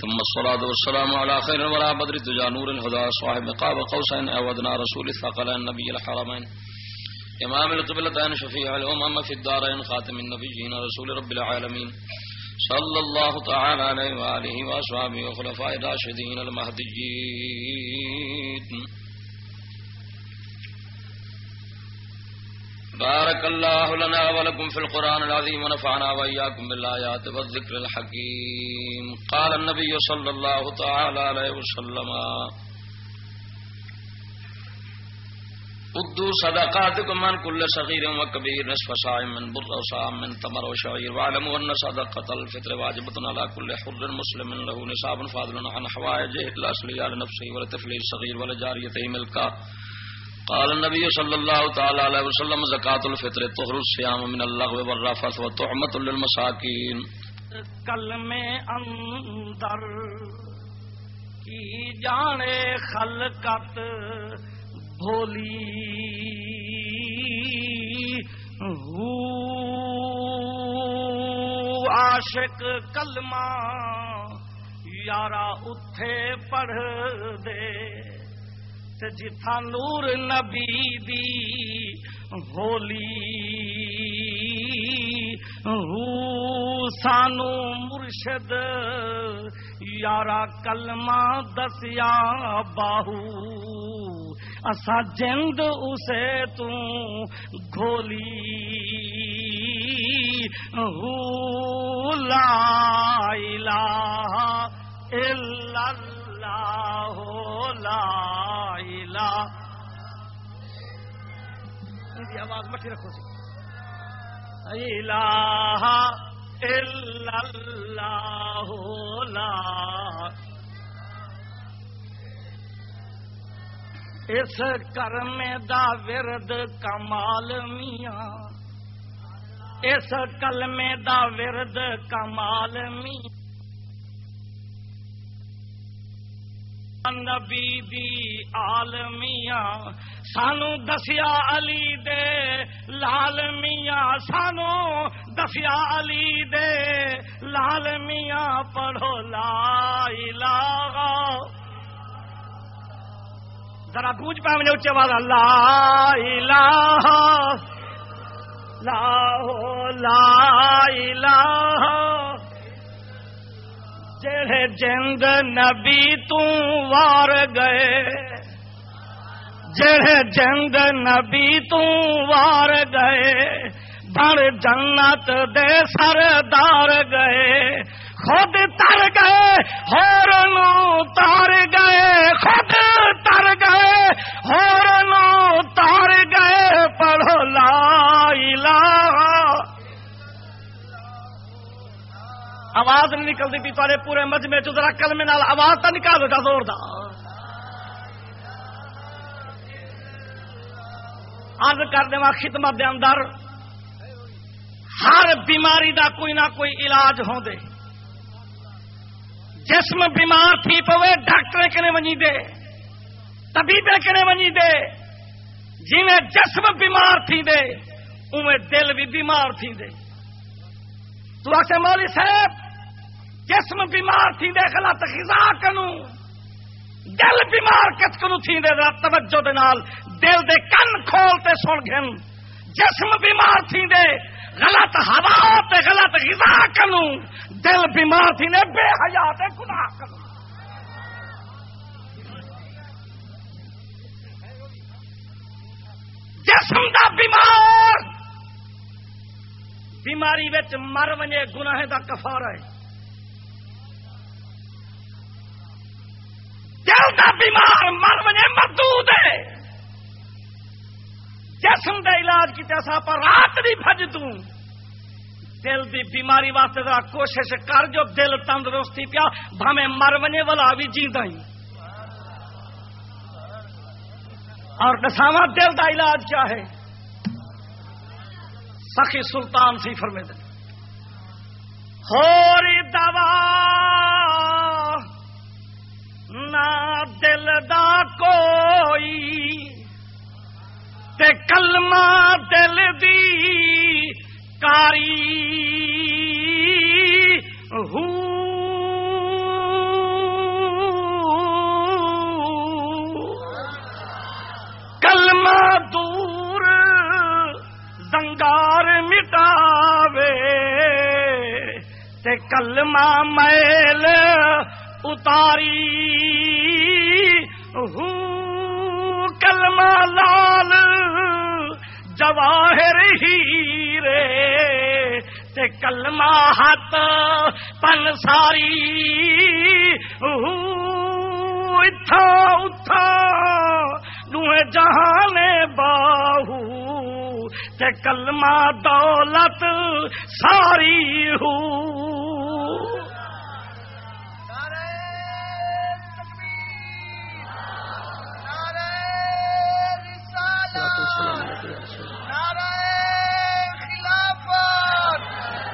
ثم الصلاة والسلام على خير الورى بدر الدجى نور الهدى صاحب قاب قوسين أودنا رسول الثقلين النبي الحرمين. امام القبلتين شفيع الامم في الدارين خاتم النبيين رسول رب العالمين. صلى الله تعالى عليه واله واصحابه وخلفاء الراشدين المهديين. بارك الله لنا ولكم في القرآن العظيم ونفعنا وإياكم بالآيات والذكر الحكيم. قال النبي صلى الله تعالى عليه وسلم ادو صدقاتكم من كل صغير وكبير نصف صاع من بر و وصاع من تمر و وشعير واعلموا ان صدقه الفطر واجبه على كل حر مسلم له نصاب فاضل عن حوائجه الاصلي على نفسه ولطفل الصغير ولجاريته ملكا قال النبي صلى الله تعالى عليه وسلم زكاة الفطر، طهر الصيام من اللغو والرفث وطعمة للمساكين کل میں اندر کی جانے خلقت بھولی۔ عاشق کلمہ یارا اٹھے پڑھ دے۔ تے جتھا نور نبی دی ہولی۔ سانو مرشد یارا کلمہ دسیا باہو۔ اسا جند اسے تو گھولی۔ لا الہ الا اللہ، لا الہ۔ ان کی آواز مٹھی رکھو سی الہ الا اللہ، لا اس کرم دا ورد کمال میاں۔ اس کلمے دا ورد کمال میاں۔ نبی دی عالمیاں سانو دسیا علی دے لال میاں۔ سانو دسیا علی دے لال میاں۔ پڑھو لا الہ ذرا گونج پہ مجھے اچھے والا لا الہ، لا لا الہ۔ جڑے جند نبی تو وار گئے، جڑے جند نبی تو وار گئے بڑ جنت دے سردار گئے۔ خود تر گئے ہور تار گئے، خود تر گئے۔ ہور تار گئے پڑھو لا الہ۔ آواز نہیں نکلتی پی تے پورے مجمے چ ذرا کلمے نال آواز تو نکال دو زور دا۔ عرض کر دے خدمت دے اندر ہر بیماری دا کوئی نہ کوئی علاج ہوں دے جسم بیمار تھی پوے ڈاکٹر کنے ونی دے طبیب کنے ونی دے۔ جی جسم بیمار تھی دے اوے دل بھی بیمار تھی دے۔ تو آخر مولی صاحب، جسم بیمار تھی دے غلط غذا کنو دل بیمار کت کنو تھی دے؟ توجہ دے نال۔ دل دے کن کھولتے سن گھن۔ جسم بیمار تھی دے غلط ہوا تے غلط غذا کنو دل بیمار تھی نے بے حیات گناہ کنو جسم دا بیمار! بیماری مر وجے گناہ دا کفارہ ہے۔ دل دا بیمار مر وجے مردود ہے۔ جسم دا علاج کی تیسا پر رات نہیں بج دوں۔ دل دی بیماری واسطے ذرا کوشش کر جو دل تندرستی پیا بھامے مر وجے والا بھی جیتا ہی۔ اور دساوا دل کا علاج کیا ہے؟ سخی سلطان سی فرمے دے ہوری دوا نہ دل دا کوئی تے کلمہ دل دی کاری ہوں زنگار مٹاوے تے کلمہ میل اتاری ہوں کلمہ لال جواہر ہی رے تے کلمہ ہاتھ پن ساری اتھا اتھا جہان باہو تے کلمہ دولت، ساری ہو۔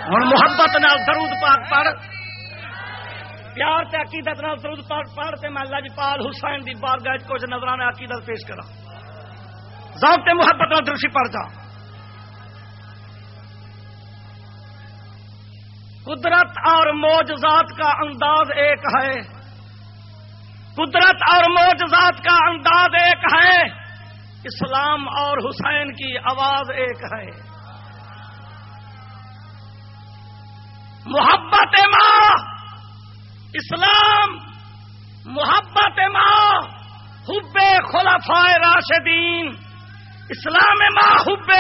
ہوں محبت نال درود پاک پڑھ۔ پیار تے عقیدت نال درود پاک پڑھ تے میں لجپال حسین دی بارگاہ کچھ نظرانے عقیدت پیش کرا ذوق تے محبت نال درشی پڑھ جا۔ قدرت اور موجزات کا انداز ایک ہے۔ قدرت اور موجزات کا انداز ایک ہے۔ اسلام اور حسین کی آواز ایک ہے۔ محبت ماں، اسلام، محبت ماں، حب خلفائے راشدین۔ اسلام ماں، حب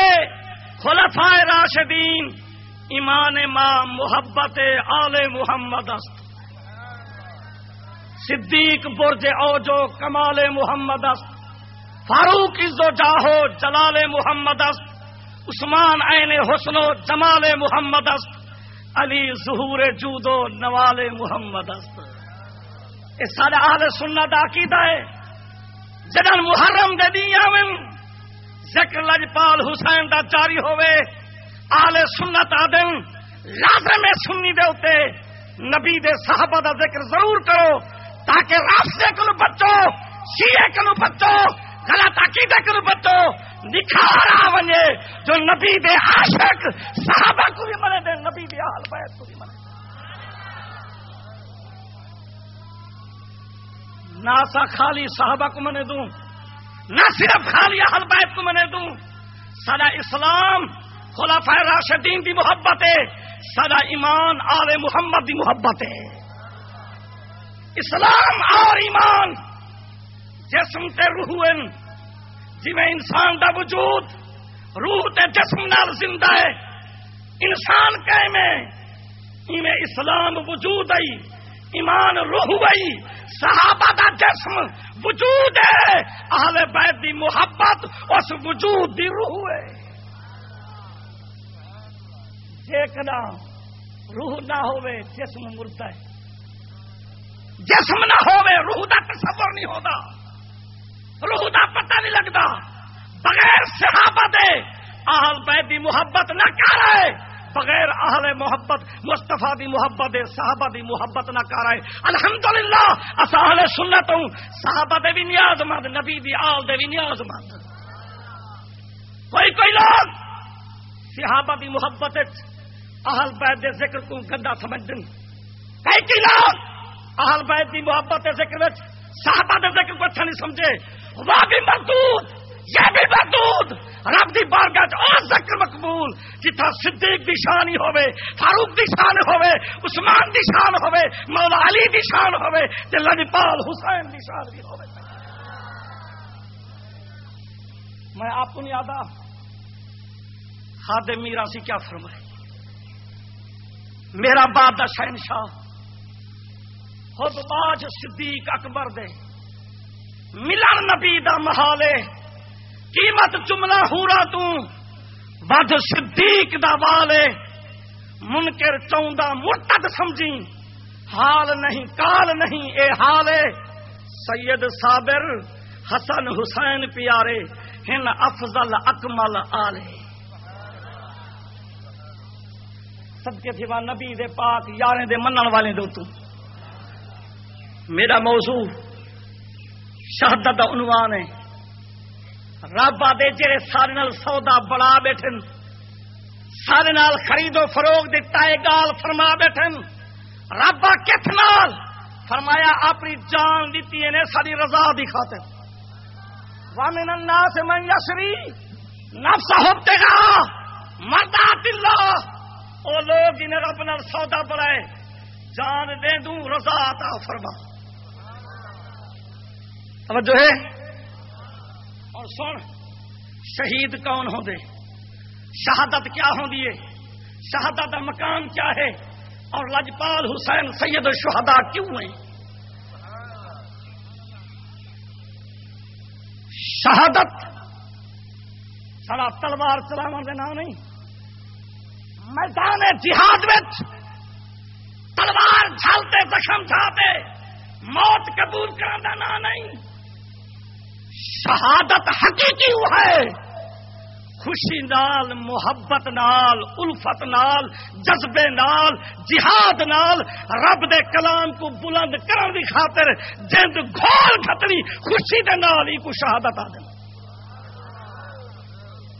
خلفائے راشدین۔ ایمان ماں محبت آل محمد است. صدیق برج اوجو کمال محمد است. فاروق عزو جاہو جلال محمد است. عثمان عین حسن و جمال محمد است. علی ظہور جودو نوال محمد یہ سارا آل سننا دا عقیدہ ہے. جدن محرم دے دیا ذکر لجپال حسین دا جاری ہوئے آل سنت آدم، لازم سنی دے ہوتے نبی دے صحابہ دا ذکر ضرور کرو، تاکہ راستے کو بچو، شیعہ کو بچو، غلط عقیدہ کو بچو نکھار آ ونجے، جو نبی دے عاشق، صحابہ کو بھی منے دے، نبی دے آل بیت کو بھی منے نہ سا خالی صحابہ کو منے دوں، نہ صرف خالی اہل بیت کو منے دوں سدا اسلام خلافہ راشدین دی محبت ہے سدا ایمان آل محمد دی محبت ہے اسلام اور ایمان، جسم تے روحن جی میں انسان دا وجود، روح تے جسم نال زندہ ہے۔ انسان کہ میں میں اسلام وجود آئی، ایمان روح آئی، صحابہ دا جسم وجود ہے۔ اہل بیت دی محبت، اس وجود دی روح ہے۔ دیکھنا روح نہ ہوئے جسم مرتا ہے۔ جسم نہ ہوئے روح دا تصور نہیں ہوتا روح دا پتہ نہیں لگتا بغیر صحابہ دے اہل بیت دی محبت نہ کر رہے بغیر اہل محبت مستفا دی محبت دے، صحابہ دی محبت نہ کر رہے الحمدللہ، اس اہل سنت ہوں۔ صحابہ دے بھی نیاز مند، نبی دی آل دے بھی نیاز مند۔ کوئی کوئی لوگ صحابہ دی محبت اہل بیت دے ذکر کو گندا سمجھ دن کئی کی اہل بیت دی محبت دے ذکر وچ صحابہ دے ذکر کو اچھا نہیں سمجھے۔ وہ بھی مردود، یہ بھی مردود۔ رب دی بارگاہ چ اور ذکر مقبول، جتھا صدیق دی شان ہی ہوے فاروق دی شان ہوے عثمان دی شان ہوے مولا علی دی شان ہوے تے لجپال حسین دی شان بھی ہوے میں آپ کو نہیں آتا۔ خادم میرا سی کیا فرمائے؟ میرا بادہ شہنشاہ۔ خود باج صدیق اکبر دے۔ ملن نبی دا محالے۔ قیمت جملہ ہورا تو۔ ود صدیق دا والے۔ منکر چوندا مرتد سمجھی حال نہیں، کال نہیں، اے حال سید صابر حسن حسین پیارے، ہن افضل اکمل آلے۔ صدقے تھی وہاں نبی دے پاک یاریں دے منن والے دو تو میرا موضوع شہادت دا عنوان ہے۔ رب آدھے جڑے سارے نال سودا بڑا بیٹھن، سارے نال خرید و فروغ دتا ہے گال فرما بیٹھن۔ رب کت نال؟ فرمایا، اپنی جان دیتی ہے ساری رضا دی خاطر۔ وامن الناس من یسری نفس ہوتے گا مردات اللہ۔ او لوگ جنہیں رب نال سودا بڑھائے جان دے دوں، رضا عطا فرما۔ توجہ ہے؟ اور سن، شہید کون ہوں دے شہادت کیا ہوں دیے شہادت کا مقام کیا ہے؟ اور لجپال حسین سید شہدا کیوں ہیں؟ شہادت؟ سڑا تلوار چلاو کے نام نہیں؟ میدان جہاد تلوار جھلتے زخم جھاتے، موت قبول کرنے کا نام نہیں۔ شہادت حقیقی ہے۔ خوشی نال، محبت نال، الفت نال، جذبے نال، جہاد نال رب دے کلام کو بلند کرن دی خاطر جند گھول گھتنی خوشی دے نال ہی کو شہادت آ دے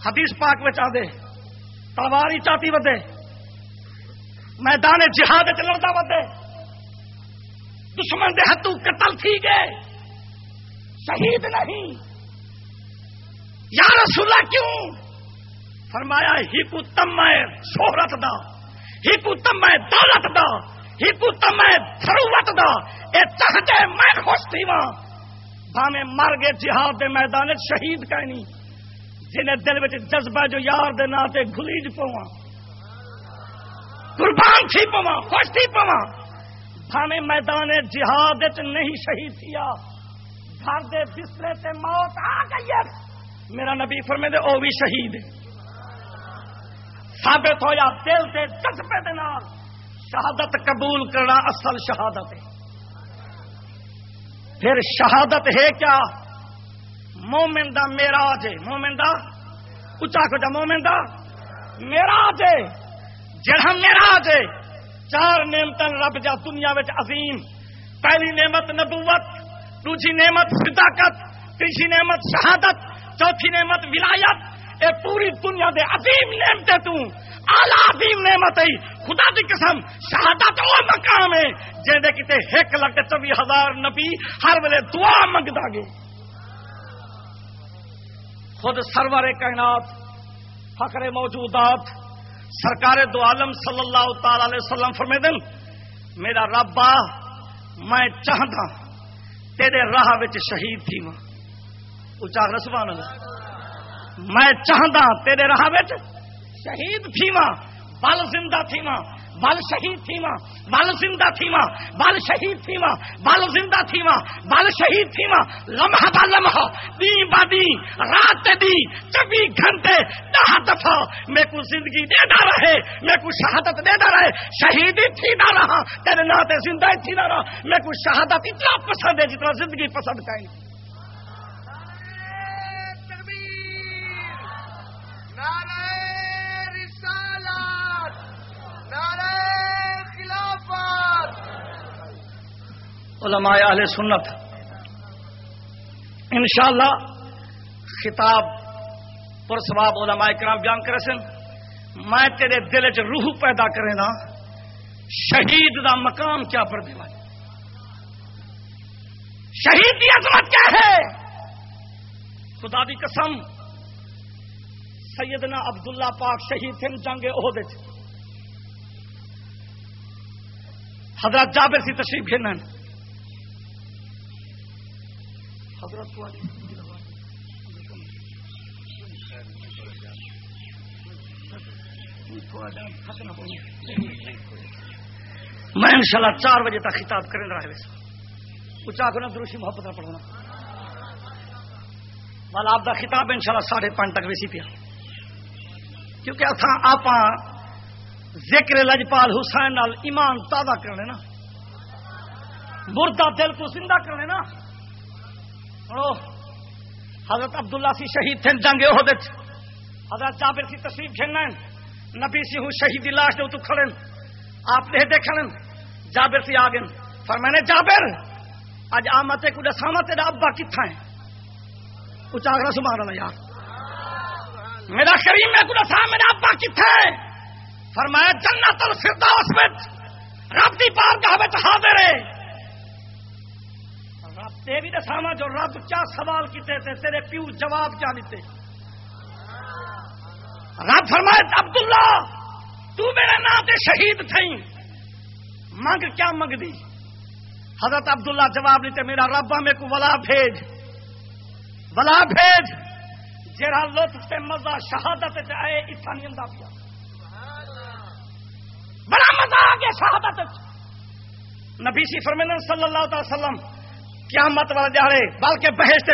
حدیث پاک میں چاہ دے تلواری چاہتی ودے۔ میدان جہاد چلتا ودے۔ دشمن دے ہاتھوں قتل تھی گئے۔ شہید نہیں۔ یا رسول اللہ کیوں؟ فرمایا ہی کو تم شہرت دا ہی کو تم دولت دا ہی کو تم ضرورت دا۔ اے چاہتے میں خوش تھی وہاں بھاوے مر گئے جہاد دے میدان شہید کہنی۔ جنہیں دل میں جذبہ جو یار دے ناتے گلیج پوا قربان تھی پوا خوش تھی پوا بھاوے میدان جہاد نہیں شہید تھیا۔ گھر دے بسترے سے موت آ گئی ہے۔ میرا نبی فرمے دے، او بھی شہید۔ ثابت ہو یا دل سے جذبے دے نال۔ شہادت قبول کرنا اصل شہادت ہے۔ پھر شہادت ہے کیا؟ مومن دا میرا جے مومن دا؟ اچا کو جا، مومن دا؟ میرا جے جڑا میرا جے چار نعمتن رب جا دنیا وچ عظیم۔ پہلی نعمت نبوت، دوسری نعمت صداقت، تیسری نعمت شہادت، چوتھی نعمت ولایت۔ اے پوری دنیا دے عظیم نعمت تو۔ آلہ عظیم نعمت ہے۔ خدا دی قسم، شہادت وہ مقام ہے۔ جے دے کتے ایک لاکھ چوبی ہزار نبی ہر ویلے دعا منگتا گے۔ خود سرور کائنات، فخر موجودات، سرکار دو عالم صلی اللہ تعالی علیہ وسلم فرمے دن، میرا ربا میں چاہتا تیرے راہ شہید تھی ماں اچاگ سبحان اللہ۔ میں چاہتا تیرے راہ شہید تھی ماں بل زندہ تھی ماں بل شہید تھی ماں بل زندہ تھی ماں بل شہید تھی ماں بل زندہ تھی ماں بل شہید تھی ماں لمحہ با لمحہ، دی با دی، رات دی، چوبی گھنٹے دہ دفعہ میں کو زندگی دے دا رہے، میں کو شہادت دے دا رہے شہید تھی نہ رہا، تیرے ناتے زندہ تھی نہ رہا، میں کو شہادت اتنا پسند ہے جتنا زندگی پسند کریں علماء اہل سنت۔ انشاءاللہ خطاب پر سواب علماء کرام بیان کرے سن۔ میں تیرے دل چ روح پیدا کرے نا، شہید دا مقام کیا پر دے شہید کی عظمت کیا ہے؟ خدا دی قسم، سیدنا عبداللہ پاک شہید تھے جنگ عہدے حضرت جابر سی تشریف گھن حضرت میں انشاءاللہ چار بجے تک خطاب کریں رہا ہے اچا کرنا دروشی محبت نہ پڑھنا والا آپ کا خطاب انشاءاللہ ساڑھے پانچ تک ویسی پیا۔ کیونکہ اتنا آپ ذکر لجپال حسین نال ایمان تازہ کرنے نا مردہ دل کو زندہ کرنے نا سنو، حضرت عبداللہ سی شہید تھے جنگ عہدے حضرت جابر سی تشریف کھیلنا نبی سی ہوں شہید لاش دے تو کھڑے آپ نے دیکھن جابر سی آگے پر میں جابر اج آمت کو دساوا تیرا ابا کتنا ہے؟ کچھ آگرہ سبحان اللہ، یار۔ میرا کریم میں کو دسا میرا ابا کتنا ہے؟ فرمایا، جنت الفردوس میں رب دی پار کا وچ حاضر ہے۔ تے بھی دساوا جو رب کیا سوال کیتے تھے، تیرے پیو جواب کیا دیتے؟ رب فرمائے، عبداللہ، تو میرے نام تے شہید تھیں منگ کیا منگ دی؟ حضرت عبداللہ جواب دیتے میرا ربا میں کو ولا بھیج۔ ولا بھیج۔ جرا لطف سے مزہ، شہادت آئے اتنا نہیں انداز پیا۔ بڑا مزہ آ گیا شہادت نبی سی فرمین صلی اللہ تعالی وسلم قیامت والا دیہڑے، بلکہ بحث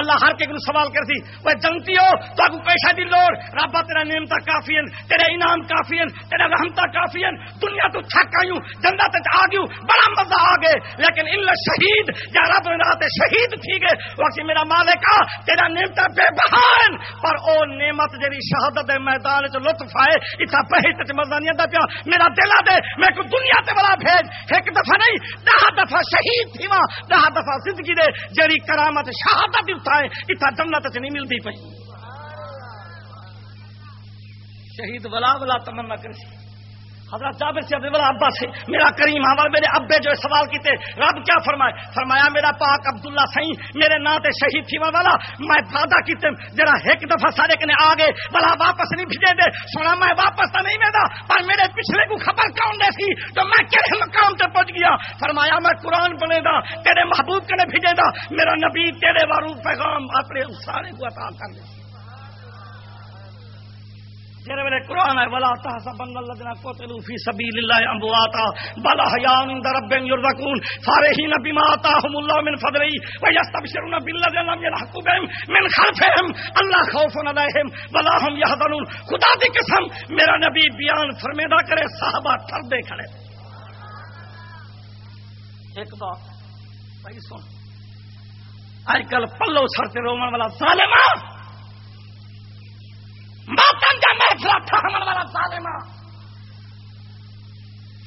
اللہ ہر کے سوال کرتی وہ جنتی ہو تو اگو پیسہ دی لوڑ رابا تیرا نعمتا کافی ہیں تیرے انعام کافی ہیں تیرا رحمتا کافی ہیں دنیا تو تھک آئی جندا تک آ گئی بڑا مزہ آ گئے، لیکن ان شہید، یا رب رات شہید تھی گئے، وقت میرا مالک آ، تیرا نعمتا بے بہان پر او نعمت جی شہادت میدان چ لطف آئے اتنا بحث مزہ نہیں آتا پیا، میرا دل آ دے، میں کو دنیا تے بڑا بھیج، ایک دفعہ نہیں دہ دفعہ شہید تھی وہاں دہ دفعہ زندگی دے جڑی کرامت شہادت ہے اتنا جنت چ نہیں ملتی پی شہید ولا ولا تمنا کر حضرت جابر سے بلا ابا سے، میرا کریم ہمارے میرے ابے جو سوال کیتے، رب کیا فرمائے؟ فرمایا، میرا پاک عبداللہ سہی میرے نا شہید تھی والا، میں وعدہ کیتے جرا ایک دفعہ سارے کنے آ گئے بلا واپس نہیں بھیجے دے، سونا میں واپس تو نہیں ویدا، پر میرے پچھلے کو خبر کون دے سی؟ تو میں کہڑے مقام تے پہنچ گیا؟ فرمایا، میں قرآن بنے دا تیرے محبوب کنے بھیجے دا میرا نبی، تیرے وارو پیغام اپنے سارے کو عطا کر دے۔ جڑے ویلے قرآن ہے، ولا تحسبن الذين قتلوا في سبيل الله امواتا بل احياء عند ربهم يرزقون. فرحين بما آتاهم الله من فضله ويستبشرون بالذين لم يلحقوا بهم من خلفهم. الله خوف عليهم ولا هم يحزنون. خدا دی قسم، میرا نبی بیان فرمیدا کرے، صحابہ ٹردے کھڑے. ایک بات، بھائی سن اج کل پلو سرتے رومن والا ظالمان محفلہ والا ظالما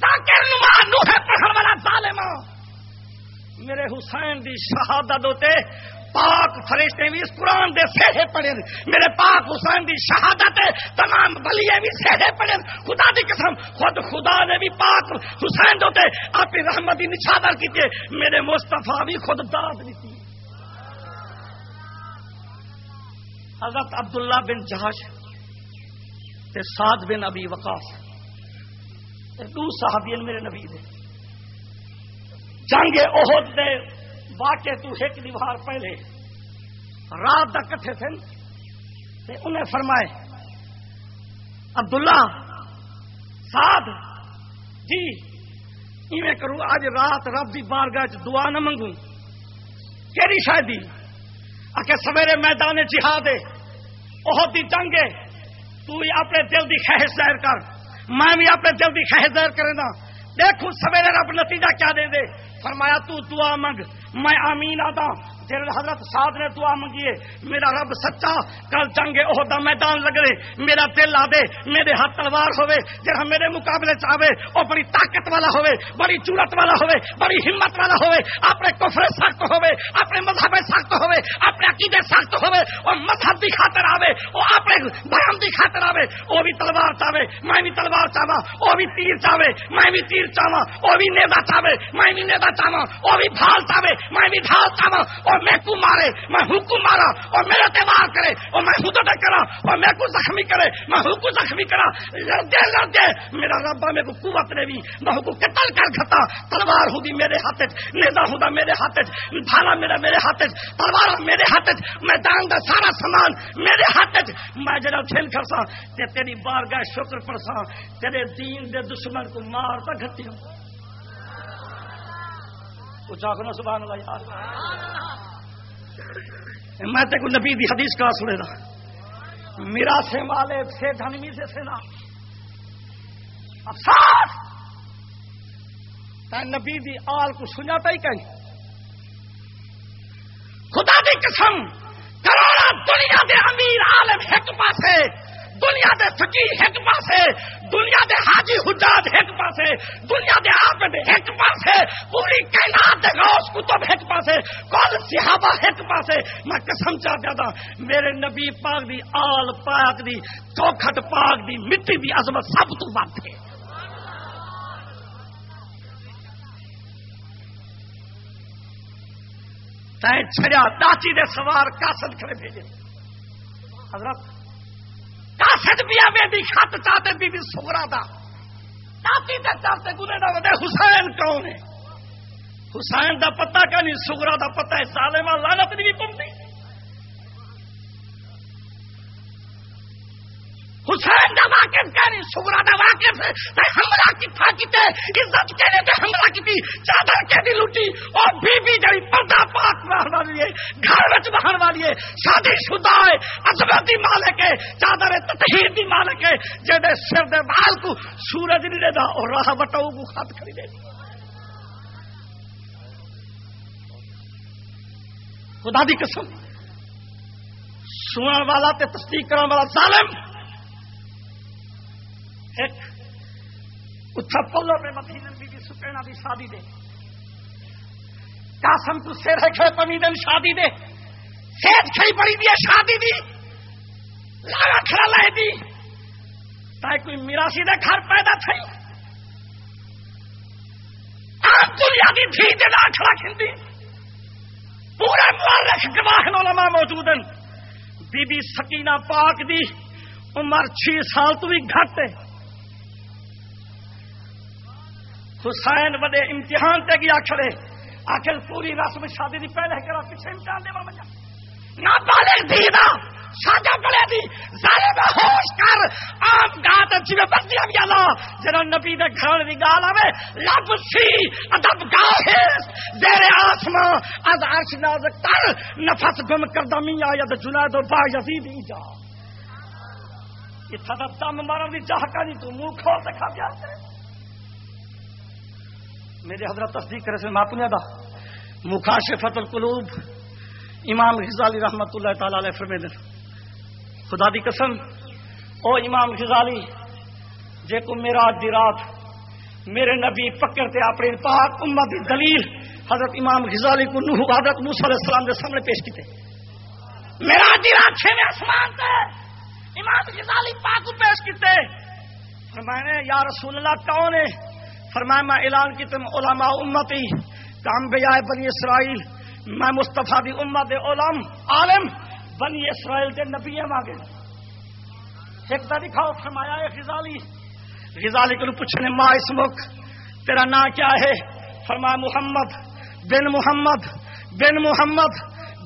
تاکہ نما نوہے پڑھن والا ظالما میرے حسین دی شہادت ہوتے پاک فرشتے بھی اس قرآن دے سہے پڑے. میرے پاک حسین دی شہادت ہے تمام بلیے بھی سہے پڑے. خدا دی قسم، خود خدا نے بھی پاک حسین ہوتے آپ رحمت نشادر کیتے. میرے مصطفیٰ بھی خود داد دیتی حضرت عبداللہ بن جہاش تے سعد بن ابی وقاص۔ دو صحابی میرے نبی دے جنگ عہد دے واقع تو ایک دیوار پہلے، رات دا کٹھے تھے۔ تے انہیں فرمائے، عبداللہ، سعد جی ایویں کروں آج رات رب دی بارگاہ چ دعا نہ منگوں۔ کیڑی شاید آ کے سویرے میدان جہاد ہے۔ عہد دی جنگ ہے۔ تو اپنے دل کی خواہش ظاہر کر۔ میں بھی اپنے دل کی خواہش ظاہر کرنا دیکھو سویرے رب نتیجہ کیا دے دے۔ فرمایا تو دعا منگ۔ میں آمین آتا جن حضرت سعد نے دعا منگی ہے، میرا رب سچا، کل جنگ عہدہ میدان لگ رہے میرا دل آ دے میرے ہاتھ تلوار ہوئے جہاں میرے مقابلے چاہے وہ بڑی طاقت والا ہوئے، بڑی چورت والا ہوئے، بڑی ہمت والا ہوئے، اپنے کفرے سخت ہوئے، اپنے مذہب سخت ہوئے، اپنے عقیدے سخت ہوئے وہ مذہب کی خاطر آوے وہ اپنے دھرم کی خاطر آوے وہ بھی تلوار چاہے میں بھی تلوار چاہا وہ بھی تیر چاہے میں بھی تیر چاہا وہ بھی نیزا چاہے میں بھی نیزا چاہا وہ بھی ڈھال چاہے میں بھی ڈھال چاہا اور میں کو مارے، میں حکم مارا، اور میرا تہوار کرے، اور میں ہوں کرا، اور میں کو زخمی کرے، میں ہوں کو زخمی کرا۔ لڑتے لڑتے، میرا ربا میرے کو قوت نے بھی میں کو قتل کر کھتا تلوار ہوں میرے ہاتھ نیزا ہوں میرے ہاتھ بھالا میرا میرے ہاتھ تلوار میرے ہاتھ میں دان دا سارا سامان میرے ہاتھ میں جرا کھیل کر سا تے تیری بار گئے شکر پر سا تیرے دین دے دشمن کو مار تا گھٹی ہوں اچھا سبحان اللہ یار میں تے کو نبی دی حدیث کا سنے دا۔ میرا سے مالے سے دھنمی سے سنا۔ افسوس! نبی دی آل کو سناتا ہی کہیں۔ خدا دی قسم، کروڑا دنیا دے امیر عالم ایک پاسے، دنیا دے فقیر ایک پاسے، دنیا دے حاجی حجاج ایک پاسے کتب ایک پاسے کل صحابہ ایک پاسے۔ میں قسم چاہ دیتا میرے نبی پاک دی، آل پاک دی، چوکھٹ پاک دی، مٹی دی عظمت سب تو بات ہے۔ چھڑیا داچی دے سوار کاسد کھڑے بھیجے۔ حضرت کاسد بیا بے خط چاہتے بی بی سگرا دا۔ داچی دے چاہتے گنے دا ودے حسین کون ہے؟ حسین دا پتہ کا نہیں سگرا دا پتہ ہے، سالمہ لانت نہیں بھی پمتی حسین دا واقف کری سگرا دا واقف ہے۔ حملہ کی تھا کیتے، عزت کے لیے حملہ کی چادر کے دی لوٹی اور بی بی جڑی پردہ پاک رہن والی ہے، گھر وچ بہن والی ہے، شادی شدہ ہے، عظمت دی مالک ہے، چادر تطہیر دی مالک ہے جڑے سر دے بال کو سورج نہیں دے دا اور راہ بٹاؤ کو خط کری دے خدا دی قسم۔ سنن والا تے تصدیق کرنے والا ظالم۔ ایک اچھا پلو میں مدینن بی بی سکینا بھی شادی دے۔ کاسم تو سیر ہے کھڑے پمیدن شادی دے۔ سیج کھڑی پڑی دی شادی دی۔ لاغا کھڑا لائے دی۔ تاکہ کوئی میراسی دے گھر پیدا تھی آم دنیا دی تھی دے لا کھڑا کھندی پورے مورخ گواہ علماء موجود ہیں۔ بی بی سکینہ پاک دی عمر چھ سال تو بھی گھٹ ہے۔ حسین بڑے امتحان تے گیا کھڑے۔ آخر پوری رسم شادی دی پہلے کرا، پیچھے امتحان دے نہ بالغ دیدا ساجا بڑے دی ظالم ہوش کر عام گات اچھی جویں بندی ابھی اللہ جڑا نبی دے گھر دی گال آوے لب سی ادب گاہ زیر آسمان از عرش نازک تر نفس گم کردا میاں ید جنید و با یزید جا یہ تھا دم مارن دی چاہ کا نہیں تو منہ کھول تے کھا گیا میرے حضرت تصدیق کرے سے ماپنے دا مخاشفت القلوب امام غزالی رحمت اللہ تعالی علیہ فرمے دے خدا دی قسم، او امام غزالی، جے کو میرا دی رات میرے نبی پکڑ تے اپنے پاک امت دی دلیل حضرت امام غزالی کو نوح حضرت موسی علیہ السلام دے سامنے پیش کیتے۔ میرا دی رات چھویں آسمان تے امام غزالی پاک کو پیش کیتے۔ فرمایا، یا رسول اللہ، کون ہے؟ فرمایا، میں اعلان کی تم علماء امتی کام بیا بنی اسرائیل، میں مستفا دی امت علم، عالم۔ بنی اسرائیل کے نبی مانگے ایک دکھاؤ، فرمایا ہے غزالی غزالی کو پوچھنے، ماں اس مک تیرا نام کیا ہے؟ فرمایا، محمد بن محمد بن محمد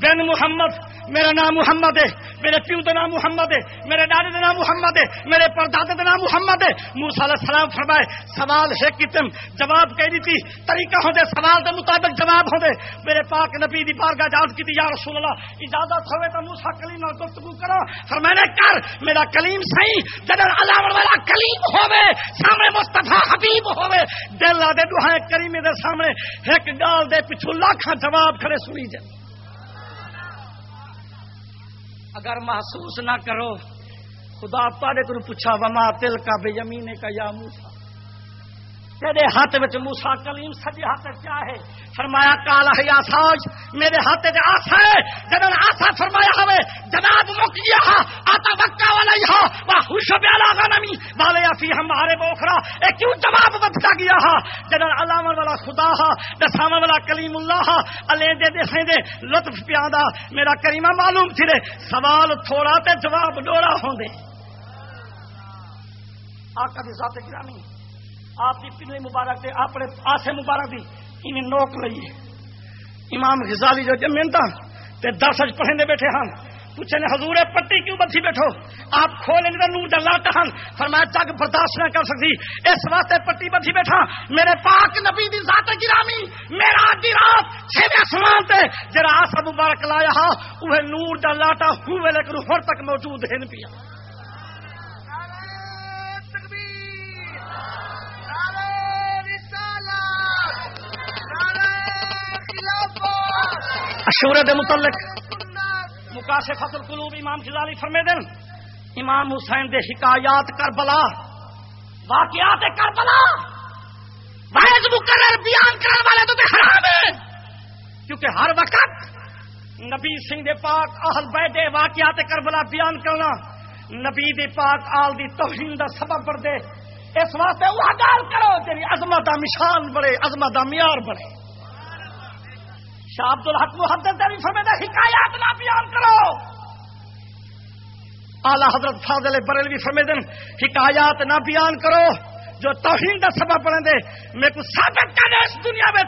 بن محمد۔ میرا نام محمد ہے، میرے پیو کا نام محمد ہے، میرے ڈاڈے کا نام محمد ہے، میرے پردادے کا نام محمد ہے۔ موسا علیہ السلام فرمائے، سوال ہے کہ تم جواب کہہ دی تھی طریقہ ہوں سوال کے مطابق جواب ہوں میرے پاک نبی دی بارگاہ اجازت کی تھی یا رسول اللہ، اجازت ہوئے تو موسا کلیم اور گفتگو کرو۔ فرمائے کر، میرا کلیم صحیح، جدر علام والا کلیم ہوے سامنے مستفا حبیب ہوے دل دے دعائیں کریمی دے سامنے، ایک گال دے پچھو لاکھاں جواب کھڑے سنی جائے۔ اگر محسوس نہ کرو، خدا پاڑے کو پوچھا، وما تل کا بے یمینے کا یا موسا تیرے ہاتھ میں موسا کلیم سجے ہاتھ کیا ہے؟ فرمایا، کالا ہے آساج میرے ہاتھ سے آسا ہے۔ جب آسا فرمایا ہوئے، جناب مک گیا آتا بکا والا یہاں وہ خوش بیالا غنمی والے فی ہمارے بوخرا اے کیوں جواب بدتا گیا ہا؟ جب علامہ والا خدا ہا دسام والا کلیم اللہ الے دے دے سے دے، لطف پیادا میرا کریمہ معلوم تھی رے۔ سوال تھوڑا تے جواب ڈوڑا ہوں دے۔ آقا دی ذات گرامی۔ آپ کی پنڈلی مبارک دے اپنے آسے مبارک دی انہیں نوک لئیے امام غزالی جو جمین تھا، تے درسج پڑھنے بیٹھے ہن۔ پوچھے نے، حضور پٹی کیوں بدھی بیٹھو؟ آپ کھولے نہیں نور ڈلاتا ہن۔ فرمایا جگ برداشت نہ کر سکتی۔ اس واسطے پٹی بدھی بیٹھا۔ میرے پاک نبی دی ذات گرامی، میرا دی رات چھویں آسمان تے۔ جڑا آسا مبارک لایا ہا وہ نور ڈلاتا ہوئے لیکن ہر تک موجود ہے پیا۔ اشورے دے متعلق مکاش فصل قلوب امام خزالی فرمے دن امام حسین دے حکایات کربلا، واقعات کربلا واحد مقرر بیان کرنے والے تو حرام ہے کیونکہ ہر وقت نبی سنگھ دے پاک اہل بیٹے واقعات کربلا بیان کرنا نبی دے پاک آل دی توہین دا سبب بڑھ دے۔ اس واسطے وہ گال کرو تیری عظمت دا مشان بڑے عظمت دا معیار بڑے شاہ عبد الحق محدت بھی فرمے حکایات نہ بیان کرو۔ اعلی حضرت فاضل بریلوی فرمے دن حکایات نہ بیان کرو۔ جو توہین کا سبب بنے دے، میں کو ثابت کر اس دنیا میں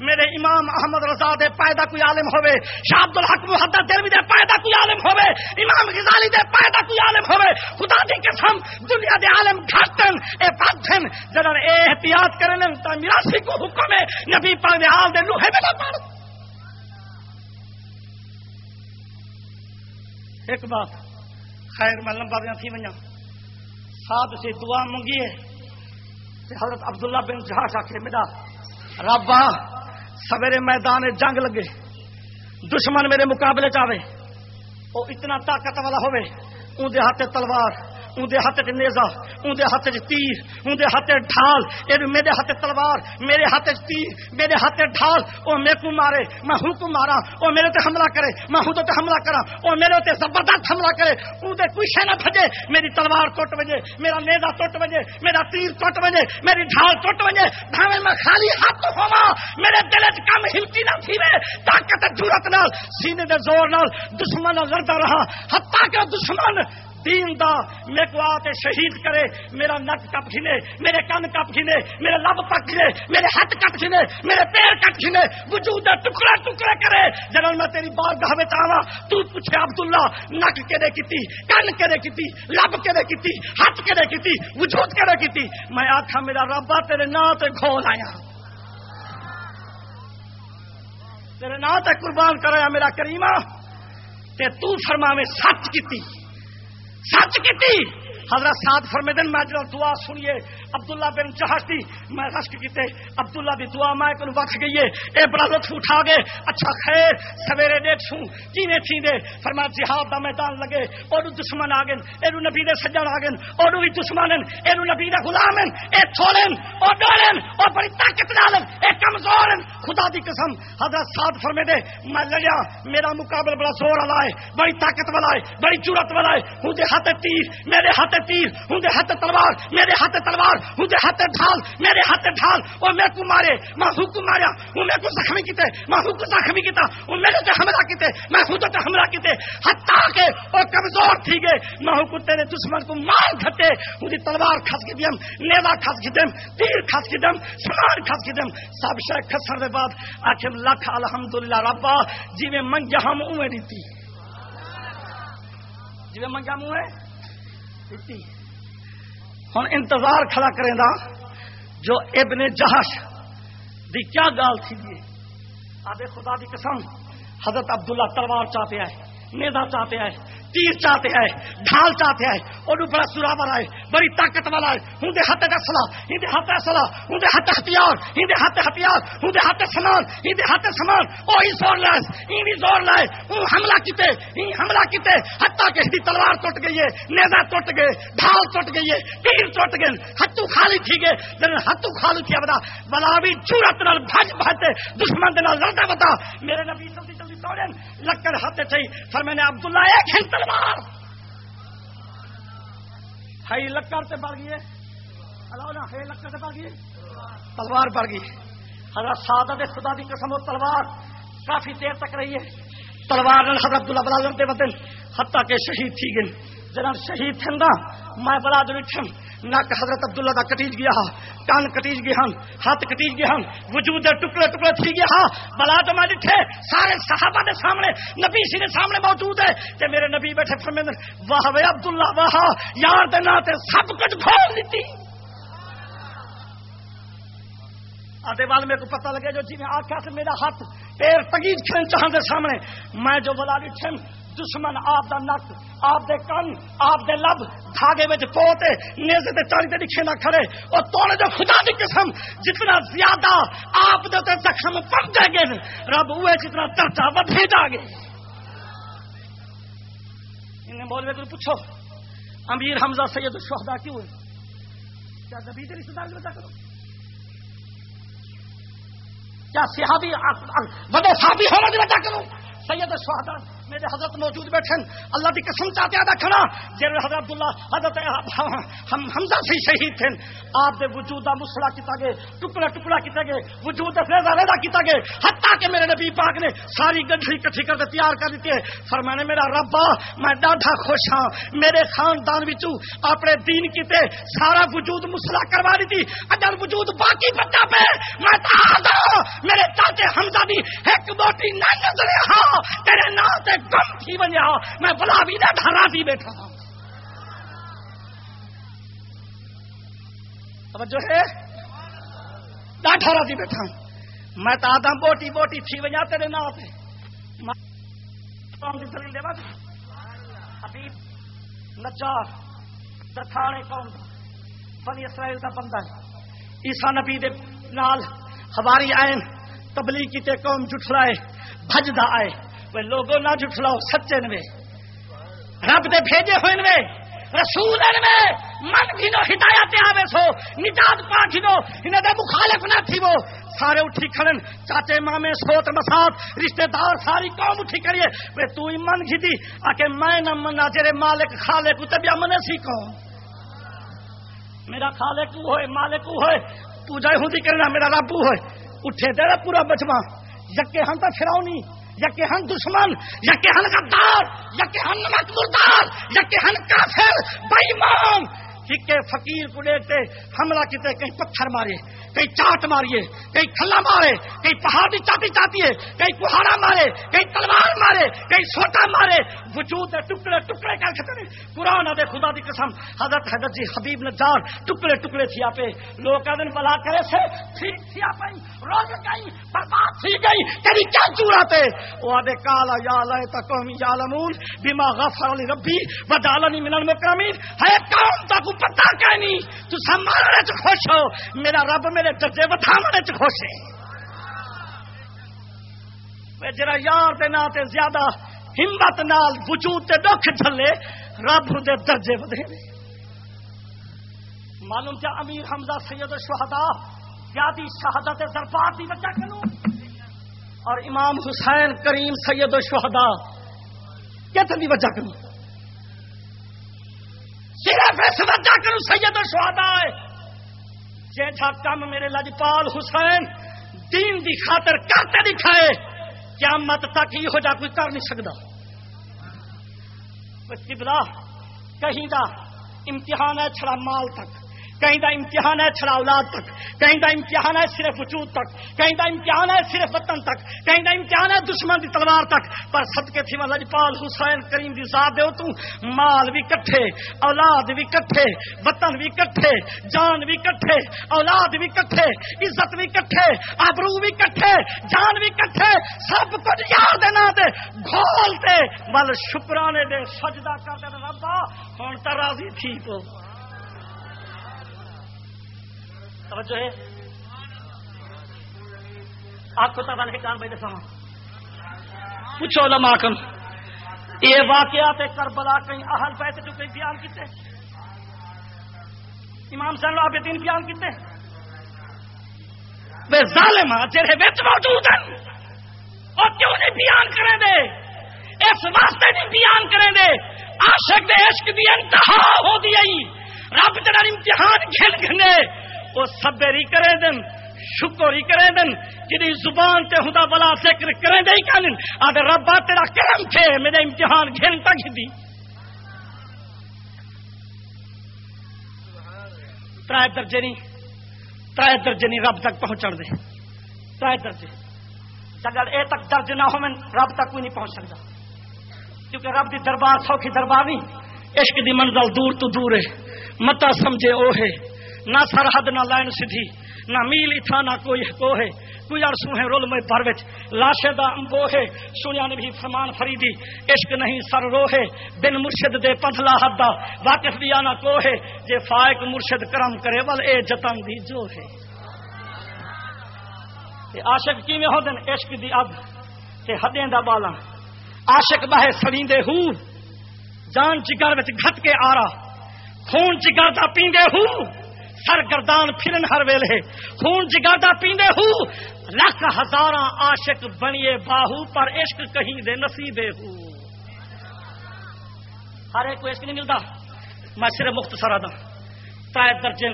میرے امام احمد رضا دے پیدا کوئی عالم ہوے شاہ عبد الحق محدت دلوی دے پیدا کوئی عالم ہوے امام غزالی دے پیدا کوئی عالم ہوے خدا دی قسم، دنیا دے عالم گھٹن اے بدھن جنہاں اے احتیاط کرن تا میراثی کو حکم ہے، نبی پاک دے حال دے لوہے میں پڑھ۔ ایک بات، خیر میں لمبا دیا تھی وجہ ساتھ سے دعا منگی ہے حضرت عبداللہ بن جہاز آخر میرا ربا سویرے میدان جنگ لگے۔ دشمن میرے مقابلے چاہے وہ اتنا طاقت والا ہوئے اندر ہاتھ تلوار۔ اندر ہاتھ چ نیزا اندر ہاتھ چ تیر اندر ہاتھ ڈھال یہ میرے ہاتھ تلوار، میرے ہاتھ چ تیر، میرے ہاتھ ڈھال وہ میرے کو مارے، میں ہوں کو مارا وہ میرے تے حملہ کرے، میں ہوں تو حملہ کرا وہ میرے تے زبردست حملہ کرے اندر کوئی شہ نہ بھجے، میری تلوار ٹوٹ بجے میرا نیزا ٹوٹ بجے میرا تیر ٹوٹ بجے میری ڈھال ٹوٹ بجے بھاوے میں خالی ہاتھ ہوا میرے دل چ کم ہلکی نہ تھی طاقت ضرورت نال، سینے دے زور نال دشمن لڑتا رہا ہتا کہ دشمن دین دا میرے کو آتے شہید کرے، میرا نک کپ کھنے میرے کن کپ کھنے میرے لب پک کھنے میرے ہاتھ کٹ کھنے میرے پیر کٹ کھنے وجود ٹکڑے ٹکڑے کرے۔ جنرل میں تیری بار گاہ میں چاہا تو پوچھے عبداللہ، نک کے دے کیتی، کن کے دے کیتی، لب کے دے کیتی ہاتھ کے دے کیتی، وجود کے دے کیتی۔ میں آخا میرا ربا تیرے نا تے گھول آیا۔ تیرے نا تے قربان کرایا، میرا کریمہ، تے تو فرما میں سچ کیتی۔ سچ کی حضرت سات فرمیدن میں جب دعا سنیے، عبداللہ بن چہستی میں رشک کیتے، عبداللہ دی دعا میں کو وقت گئی اے بڑا لطف اٹھا گئے۔ اچھا خیر، سویرے دیکھ سوں، کینے تھی دے؟ فرما جہاد دا میدان لگے اور دشمن آ گئے اینو نبی دے سجن آ گئے اور بھی دشمن اینو نبی دے غلام اے تھوڑن اور ڈالن اور بڑی طاقت نالن اے کمزور خدا دی قسم، حضرت سات فرمے دے میں لڑیا، میرا مقابل بڑا زور والا ہے، بڑی طاقت والا ہے، بڑی جرت والا ہے، مجھے ہاتھ تیر، میرے ہاتھ ہاتھ تیر، ہوں ہاتھ تلوار، میرے ہاتھ تلوار، ہوں ہاتھ ڈھال، میرے ہاتھ ڈھال وہ میرے کو مارے، میں ہوں کو ماریا وہ میرے کو زخمی کیتے، میں ہوں کو زخمی کیتا وہ میرے تے حملہ کیتے، میں ہوں تو حملہ کیتے حتا کے وہ کمزور تھی گئے، میں ہوں کو تیرے دشمن کو مار گھٹے، ہوں تلوار کھس کی دیم نیوا کھس کی دیم، تیر کھس کی دیم سمان کھس کی دیم، سب شے کھسر دے بعد آخر لکھ الحمدللہ ربا جی میں ہم اوے دیتی جی میں منگا منہ ہوں انتظار کھڑا کریں دا، جو ابن جہش دی کیا گال تھی دیے آدھے خدا دی قسم، حضرت عبداللہ تلوار چاہتے آئے نیدا چاہتے آئے تیر چاہتے ہیں، ڈھال چاہتے ہیں اور بڑا سراور آئے بڑی طاقت والا ہے ہوں ہاتھ کا سلا ہندے ہاتھ سلا ہوں ہاتھ ہتھیار ہندے ہاتھ ہتھیار ہوں ہاتھ سامان ہندے ہاتھ سامان وہی زور لائے این زور لائے ہوں حملہ کیتے این حملہ کیتے ہتا کہ دی تلوار ٹوٹ گئی ہے نیزا ٹوٹ گئے، ڈھال ٹوٹ گئی ہے، تیر ٹوٹ گئے، ہتھو خالی تھی گئے جن ہتھو خالی تھی بتا بلا بھی جورت نال بھج بھجتے دشمن دے نال لڑتا بتا، میرے نبی جلدی جلدی دوڑے لکڑ ہاتھ چاہیے پھر میں نے عبداللہ ایک ہن تلوار ہائی لکڑ سے بڑھ گئی ہے۔ لکڑ سے بڑھ گئی تلوار بڑھ گئی۔ حضرت سعادت خدا دی قسم و تلوار کافی دیر تک رہی ہے۔ تلوار حضرت عبداللہ بلا لڑتے بدن حتیٰ کہ شہید تھی گئی جناب شہید تھے نا میں بڑا دن ٹھم نک حضرت عبداللہ دا کٹیج گیا کان کٹیج گیا ہن، ہاتھ کٹیج گیا ہن، وجود دے ٹکڑے ٹکڑے تھی گیا بلا تو میں ڈٹھے سارے صحابہ دے سامنے، نبی سی دے سامنے موجود ہے۔ کہ میرے نبی بیٹھے فرمیندے واہ وے عبداللہ، واہ، یار دے نا تے سب کچھ کھول دیتی۔ آدھے وال میرے کو پتہ لگے جو جی نے آخیا سے میرا ہاتھ پیر تگیج کھین چاہتے سامنے، میں جو بلا ڈٹھے دشمن آپ دا نک آپ دے کن، آپ دے لب، دھاگے میں پوتے نیزے تے چالی تے لکھے نہ کھڑے۔ اور توڑے جو خدا دی قسم، جتنا زیادہ آپ دے تے زخم پڑ گے رب ہوئے جتنا درجہ ودھے جا گے انہیں مولوی کو پوچھو، امیر حمزہ سید الشہداء کیوں ہے کیا نبی کے رشتہ دار کرو؟ کیا صحابی بڑے صحابی ہونے کی وجہ کرو؟ سید الشہداء میرے حضرت موجود بیٹھے اللہ کی قسم چاہتے آدھا کھڑا۔ جن حضرت عبداللہ، حضرت ہم حمزہ سے شہید تھے۔ آپ دے وجود مسڑا کیتا گئے، ٹکڑا ٹکڑا کیتا گئے، وجود فیضا ریدا کیتا گئے۔ حتیٰ کہ میرے نبی پاک نے ساری گڈھڑی کٹھی کر کے تیار کر دیتی ہے۔ فرمانے میرا ربا میں ڈاڈا خوش ہاں۔ میرے خاندان وچوں اپنے دین کیتے سارا وجود مسلا کروا دی تھی اگر وجود باقی بچا پہ میں تا ہاں۔ میرے چاچے حمزہ دی ایک موٹی نہ نظر ہاں۔ تیرے نام تے گم تھی بنیا میں بلا بھی نہ ڈھرا دی بیٹھا جو ہے؟ ڈھارا دی بیٹھا میں تو آدھا بوٹی بوٹی تھی بنیا تیرے نام پہ۔ حبیب نچار دکھانے کون بنی اسرائیل کا بندہ عیسا نبی دے نال ہماری آئین تبلیغ کی تے قوم جٹھلائے بھجدا آئے۔ لوگوں نہ جٹلاؤ سچے میں رب دے بھیجے ہوئے میں رسول میں من گھنو ہدایت آوے سو۔ نجات پا گھنو انہیں دے مخالف نہ تھی وہ سارے اٹھی کھڑن، چاچے، مامے، سوت مسات رشتہ دار، ساری قوم اٹھی کریے وہ تو ہی من گھی دی آکے میں نہ منا جرے مالک خالق تو تبیا منے سی کون میرا خالق ہوئے، مالک ہوئے۔ پوجا ہوں دی کرنا، میرا رب ہوئے۔ اٹھے تیرا پورا بچما یکے ہم تا فراؤنی۔ یا کہ ہن دشمن یا کہ ہن غدار یا کہ ہن نمک مردار یا کہ ہن کافر بےمان کہ فقیر کو دیکھتے حملہ کیتے کہیں پتھر مارے، کہیں چاٹ ماریے، کہیں کھلا مارے، کہیں پہاڑی چاٹی چاہتی ہے کہیں کہاڑا مارے، کہیں تلوار مارے، کہیں سوٹا مارے۔ وجود ٹکڑے ٹکڑے کر کھتے قرآن دے خدا دی قسم، حضرت حضرت جی حبیب نجار ٹکڑے ٹکڑے تھی آپ۔ لوگ دن بلا کرے سے ٹھیک تھی آپ۔ روز گئی، برباد تھی گئی، تیری کیا چوراتے وہ آدھے کالا یا لائے تکومی یا لمون بیما غفر علی ربی بدالنی من المکرمین۔ ہے کام تک پتا کہ نہیں؟ تو سمارنے چ خوش ہو۔ میرا رب میرے درجے بٹھانے چ خوش ہے۔ جرا یار دے نا تے زیادہ ہمت نال وجود تے دکھ جھلے رب دے درجے ودے معلوم کیا امیر حمزہ سید الشہداء زیادی شہادت دربار دی وجہ کنو اور امام حسین کریم سید الشہداء کتنی وجہ کنو صرف اس وجہ کرو سید شہدا ہے۔ جیسا کم میرے لجپال حسین دین دی خاطر کرتے دکھائے کیا مت تک یہ جا کوئی کر نہیں سکتا۔ کبلا کہیں دا امتحان ہے چھڑا مال تک۔ کہیں دا امتحان ہے چھڑا اولاد تک، کہیں دا امتحان ہے صرف وجود تک، کہیں دا امتحان ہے صرف وطن تک، کہیں دا امتحان ہے دشمن دی تلوار تک۔ پر صدقے تھی میں لجپال حسین کریم دی ذات دیو تو مال بھی کٹھے، اولاد بھی کٹھے، وطن بھی کٹھے، جان بھی کٹھے، اولاد بھی کٹھے، عزت بھی کٹھے، آبرو بھی کٹھے، جان بھی کٹھے، سب کچھ یاد دینا دے گھول دے بل شکرانے دے، سجدہ کر دے ربا ہوں تو راضی تھی تو۔ توجہ ہے۔ آپ کو تب کے کان بھائی سما پوچھو علماء کن یہ واقعات کربلا کہیں اہل پیسے جو کہیں بیان کیتے امام صاحب آپ دین بیان کیتے بے ظالم جہے بچ موجود ہیں۔ اور کیوں نہیں بیان کریں دے؟ اس واسطے نہیں بیان کریں دے۔ عاشق دے عشق دی انتہا ہو دی رب جڑا امتحان کھل گھنے وہ سبری کرے دن شکر ہی کرے دن جی زبان تے ہدا بلا ذکر کرے دے ہی کن آدھے ربا تیرا کرم تھے، میرے امتحان گھن تک دی۔ ترائے درجے نہیں ترائے درجے نہیں رب تک پہنچ دے۔ ترائے درجے۔ اگر اے تک درج نہ ہو، میں رب تک کوئی نہیں پہنچ سکتا کیونکہ رب دی دربار سوکھی دربار نہیں عشق دی منزل دور تو دور ہے۔ متا سمجھے او ہے۔ نہ سرحد، نہ لائن سدھی نہ میل اتھا نہ کوئی کو ہے کوئی ارسو ہے رول میں پر لاشے دا امبو ہے سنیا نے بھی فرمان فریدی، عشق نہیں سر رو ہے بن مرشد دے پدلا حدا واقف بھی آنا کو ہے جے فائق مرشد کرم کرے، ول اے جتن دی جو ہے عاشق کی میں ہو دن عشق دی اب۔ تے حدیں دا بالا عاشق بہے سڑیندے ہو۔ جان جگر وچ گھٹ کے آ رہا خون جگر دا پیندے ہو۔ سر گردان پھرن ہر ویلے۔ خون جگادا پیندے ہو، لکھ ہزار عاشق بنیے باہو، پر عشق کہیں دے نصیبے ہو۔ ہر ایک کو عشق نہیں ملتا۔ میں صرف مختصر دا تائے درجن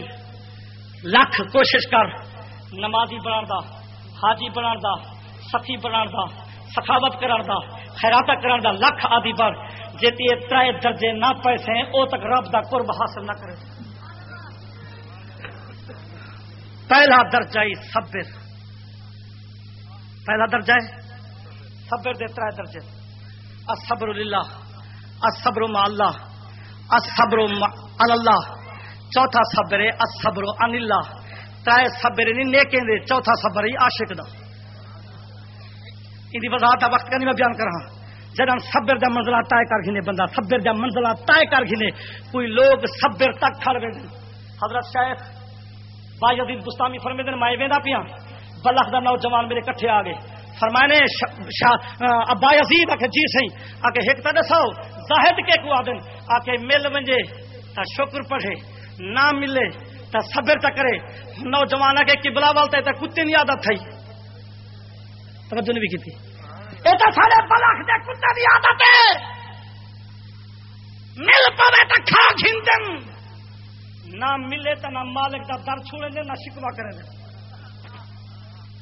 لکھ کوشش کر۔ نمازی بنا دا، حاجی بنا دا، سخی بنا دا، سخاوت کران دا خیراتا کران دا، لکھ آدھی بار۔ جیتی ترائے درجے نہ پیسے او تک رب دا قرب حاصل نہ کرے۔ پہلا درجہ ہی سبر پہلا درجہ ہے۔ سبر دیتا ہے درجے۔ اصبر اللہ اصبر ما اللہ۔ اصبر اللہ۔ چوتھا صبر ہے اصبر ان اللہ۔ تائے صبر نہیں نیکیں دے۔ چوتھا صبر ہی عاشق دا۔ ان وضاحت وقت کا نہیں میں بیان کر رہا۔ جدن صبر دا منزلہ طے کر گھنے، بندہ صبر دا منزلہ طے کر گھنے، کوئی لوگ صبر تک کھڑ گئے حضرت شیخ بائی عزیز گستامی فرمے دن مائے ویدا پیا۔ بلخ دا نوجوان میرے کٹھے آ گئے۔ فرمانے ابا عزیز آ کے جی سی آ کے ہک تا دسو، زاہد کے کو آدن۔ آ کے مل ونجے تا شکر پڑھے۔ نہ ملے تا صبر تا کرے۔ نوجوان آ کے قبلہ والتا تا کتے نہیں عادت تھئی۔ توجہ نہیں بھی کی تھی اے تا سارے بلخ دے کتے دی عادت ہے۔ مل پوے تا کھا گھندن۔ نہ ملے تو نہ مالک کا در چھوڑے دے، نہ شکوا کرے دے۔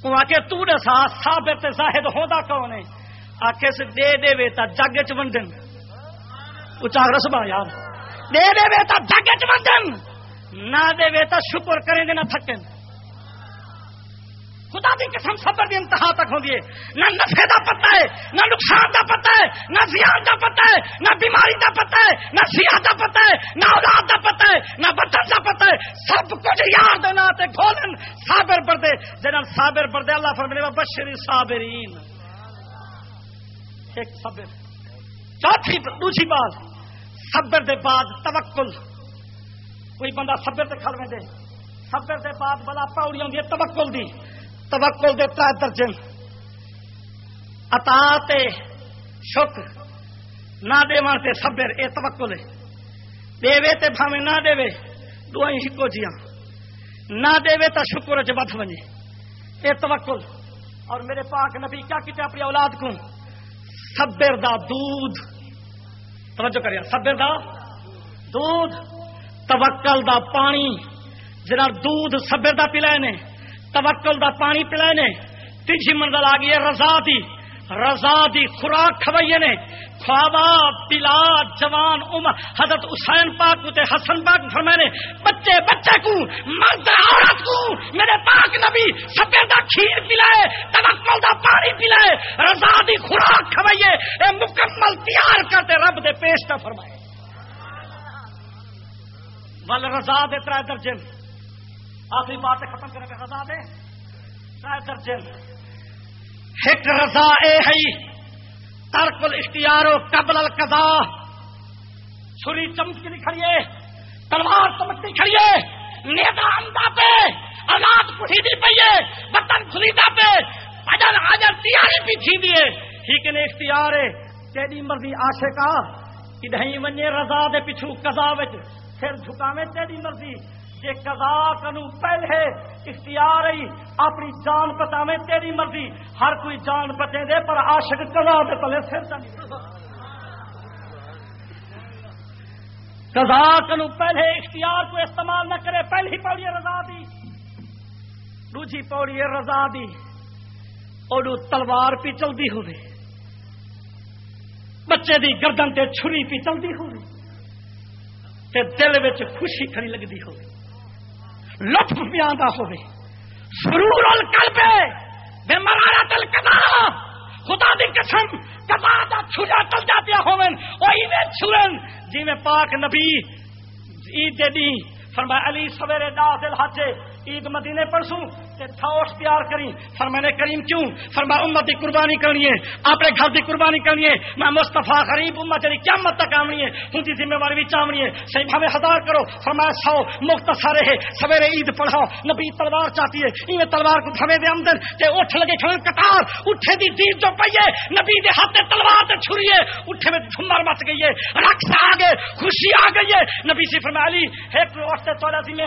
وہ آکے تو دسا ثابت زاہد ہوتا کون ہے؟ آکے سے دے دے وے تا جگ چ ونڈن۔ اچا رسبا یار۔ دے دے وے تا جگ چ ونڈن۔ نہ دے وے تا شکر کریں دے، نہ تھکن۔ خدا دی قسم صبر دی انتہا تک ہوندی ہے نہ نفع دا پتہ ہے، نہ نقصان دا پتہ ہے، نہ زیان دا پتہ ہے، نہ بیماری دا پتہ ہے، نہ سیاح دا پتہ ہے، نہ اولاد دا پتہ ہے، نہ بچن دا پتہ ہے۔ سب کچھ یاد دینا تے کھولن۔ صابر بردے جنان صابر بردے، اللہ فرمانے وا بشری صابرین۔ ایک صبر چوتھی دوسری بات، صبر دے بعد توکل۔ کوئی بندہ صبر تے کھڑ دے صبر دے بعد بلا پاوڑی ہوندی ہے، توکل دی۔ توکل دیتا ہے درجن اطاعت شکر نہ دے تے صبر، اے توکل ہے۔ دے وے تے بھاویں نہ دے وے دوائیں ہکو جیاں۔ نہ دے وے تا شکر چ بد ونجے اے توکل۔ اور میرے پاک نبی، کیا کیتے اپنی اولاد کو؟ صبر دا دودھ۔ توجہ کریا صبر دا دودھ۔ توکل دا پانی۔ جنا دودھ صبر دا پلائے نے۔ توکل دا پانی پلائے نے تیجی منزل آ گئی ہے، رضا دی۔ رضا دی خوراک کھوئیے نے۔ خوابا پلا جوان، عمر۔ حضرت حسین پاک تے حسن پاک فرمائے بچے بچے کو، مرد، عورت کو، میرے پاک نبی سفیدہ کھیر پلائے تبکل دا پانی پلائے، رضا دی خوراک کھوئیے اے مکمل تیار کرتے رب دے پیش کا فرمائے۔ ول رضا دے تر درجے آخری بات ختم کرے گا رضا دے۔ تر درجے ایک رضا اے ہے ترک الاختیار و قبل القضا چھری چمکتی کھڑیے، تلوار چمکتی کھڑیے، نیتا امدا پہ، اولاد کھڑی پیے وطن خریدا پہ اجل حاجر تیاری بھی تھی دیے ٹھیک نے اختیار ہے، تیری مرضی آشے کا کہ نہیں ونجے رضا دے پچھو قضا وچ، پھر جھکاوے تیری مرضی۔ جے قضا کنو پہلے اختیار ہی اپنی جان بچاوے، تیری مرضی، ہر کوئی جان بچے دے، پر عاشق قضا دے تلے سر قضا کنو پہلے اختیار کو استعمال نہ کرے، پہلی پوڑی رضا دی۔ دوجی پوڑی رضا دی۔ اور تلوار پی چلتی ہوئے بچے دی گردن تے چھری پی چلتی ہوئے تے دل وچ خوشی کھڑی لگتی ہوئے لطف پیادا ہوئے سرور القلب بے مرارت القضا خدا دی قسم قضا دا چھجا چل جاتے ہوئے او ایویں چھرن۔ جی میں پاک نبی، عید دے دی فرمایا علی سویرے دا دل حجے عید مدینے پرسوں کہ تھوش تیار کری فرمانے کریم کیوں؟ فرما امت کی قربانی کرنی ہے، اپنے گھر کی قربانی کرنی ہے۔ میں مستفا غریب امت یعنی جی کیا مت تک آمنی ہے۔ ان کی ذمہ داری بھی چامنی ہے۔ صحیح بھاوے، ہزار کرو۔ فرمایا سو مختصر ہے سویرے عید پڑھاؤ۔ نبی تلوار چاہتی ہے۔ ان تلوار کو بھوے دے اندر تے اٹھ لگے کھڑے قطار اٹھے دی دید جو پئیے نبی دے ہاتھ تلوار تے چھریے اٹھے میں جھمر مچ گئی ہے، رقص آ گئے، خوشی آ گئی ہے۔ نبی سی فرمایا، علی، ایک اٹھتے تولا ذمہ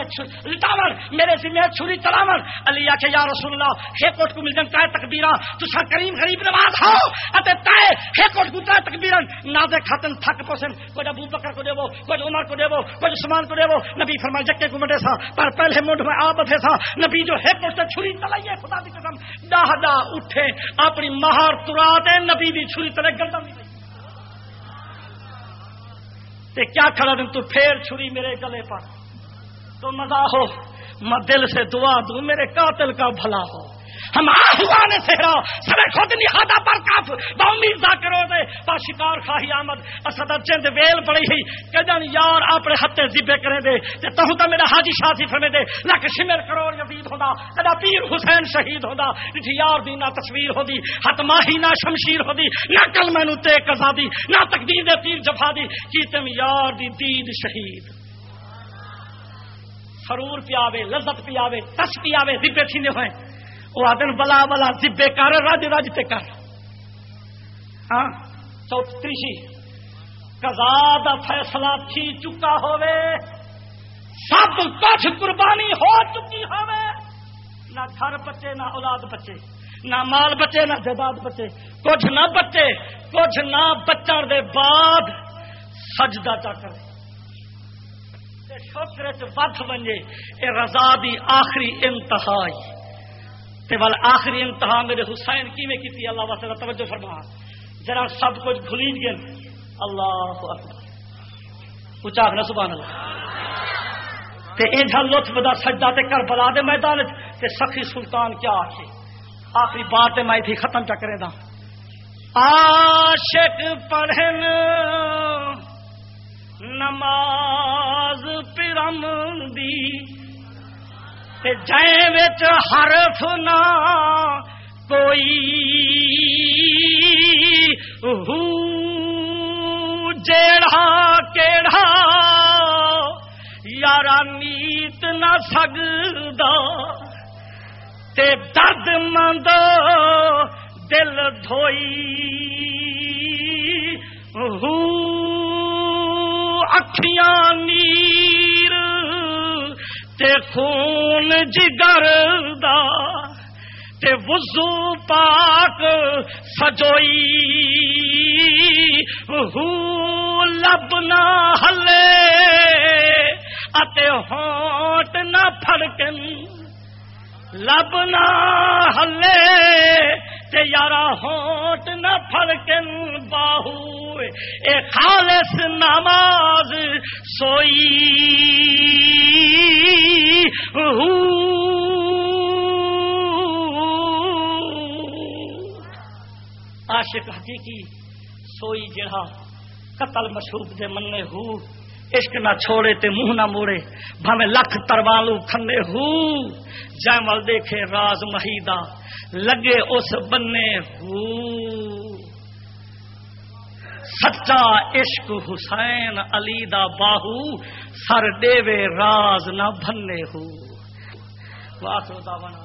لٹاون، میرے ذمہ چھری چلاون علی علی آخ یا رسول اللہ، ہے کوٹ کو مل جان تائے تکبیرا تسا کریم غریب نواز ہو۔ اتے تائے، ہے کوٹ کو تائے تکبیرا نازے کھاتن تھک پوسن کوئی ابو بکر کو دیو کوئی عمر کو دیو کوئی عثمان کو دیو نبی فرمائے، جکے کو مڈے سا، پر پہلے مڈ میں آپ تھے سا۔ نبی جو ہے کوٹ سے چھری چلائیے خدا دی قسم۔ ڈاہ ڈاہ اٹھے، اپنی مہار ترا دے، نبی دی چھری تلے گردن دی۔ تے کیا کھڑا دن تو پھر چھری میرے گلے پر۔ تو مزہ ہو۔ میں دل سے دعا دوں، میرے قاتل کا بھلا ہو۔ ہم آہوان سہرا سر خود نہادا پر کاف۔ با دا کرو دے با شکار خواہی آمد۔ اسد چند ویل پڑی ہی کجن یار اپنے ہتے زبے کرے دے۔ تے تہوں تا میرا حاجی شاہ سی فرمے دے۔ لک شمر کروڑ یزید ہوندا۔ کدا پیر حسین شہید ہوندا۔ جی یار دی نہ تصویر ہوندی ہت ماہی نہ شمشیر ہوندی نہ کل مینوں تے قضا دی، نہ تقدیر دے پیر جفا دی۔ کیتم یار دی دید شہید۔ سرور پیاوے، لذت پیاوے، تس پیاوے دبے تھی ہوئے۔ وہ آدن بلا بلا دبے کر، رج رج تے کر۔ ہاں؟ کزا دا فیصلہ تھی چکا ہوئے۔ سب کچھ قربانی ہو چکی ہوئے۔ نہ گھر بچے، نہ اولاد بچے، نہ مال بچے، نہ جداد بچے۔ کچھ نہ بچے، کچھ نہ بچن دے بعد سجدہ چا کرے۔ شکر چ ود بنے یہ رضا دی آخری انتہا تے وال آخری انتہا میرے حسین کی میں کی اللہ واسطہ توجہ فرما۔ ذرا سب کچھ بھولی گئے اللہ اکبر۔ اچا آخنا سبحان اللہ۔ تے انجھا لطف دا سجدہ تے کر بلا دے میدان تے سخی سلطان کیا آخے آخری بات میں تھی ختم چا کرے دا عاشق پڑھن، نماز پرم دی جائیں وچ حرف نہ کوئی ہو جیڑا کیڑا یارا نیت نہ سگدا تے درد مند دل دھوئی ہو اکھیاں نیر تے خون جگر دا تے وضو پاک سجوئی۔ ہو لب نہ ہلے اتے ہونٹ نہ پھڑکن۔ لب نہ ہلے تے یارا ہوٹ نہ پھڑکن، باہو، اے خالص نماز سوئی۔ عاشق حقیقی سوئی جڑا قتل مشہور دے مننے ہو۔ عشق نہ چھوڑے تے منہ نہ موڑے بھامے لکھ تروالو کھندے ہو۔ جائمل دیکھے راز مہیدہ، لگے اس بننے ہو۔ سچا عشق حسین علی دا باہو، سر دیوے راز نہ بننے ہو۔ واخر دعوانا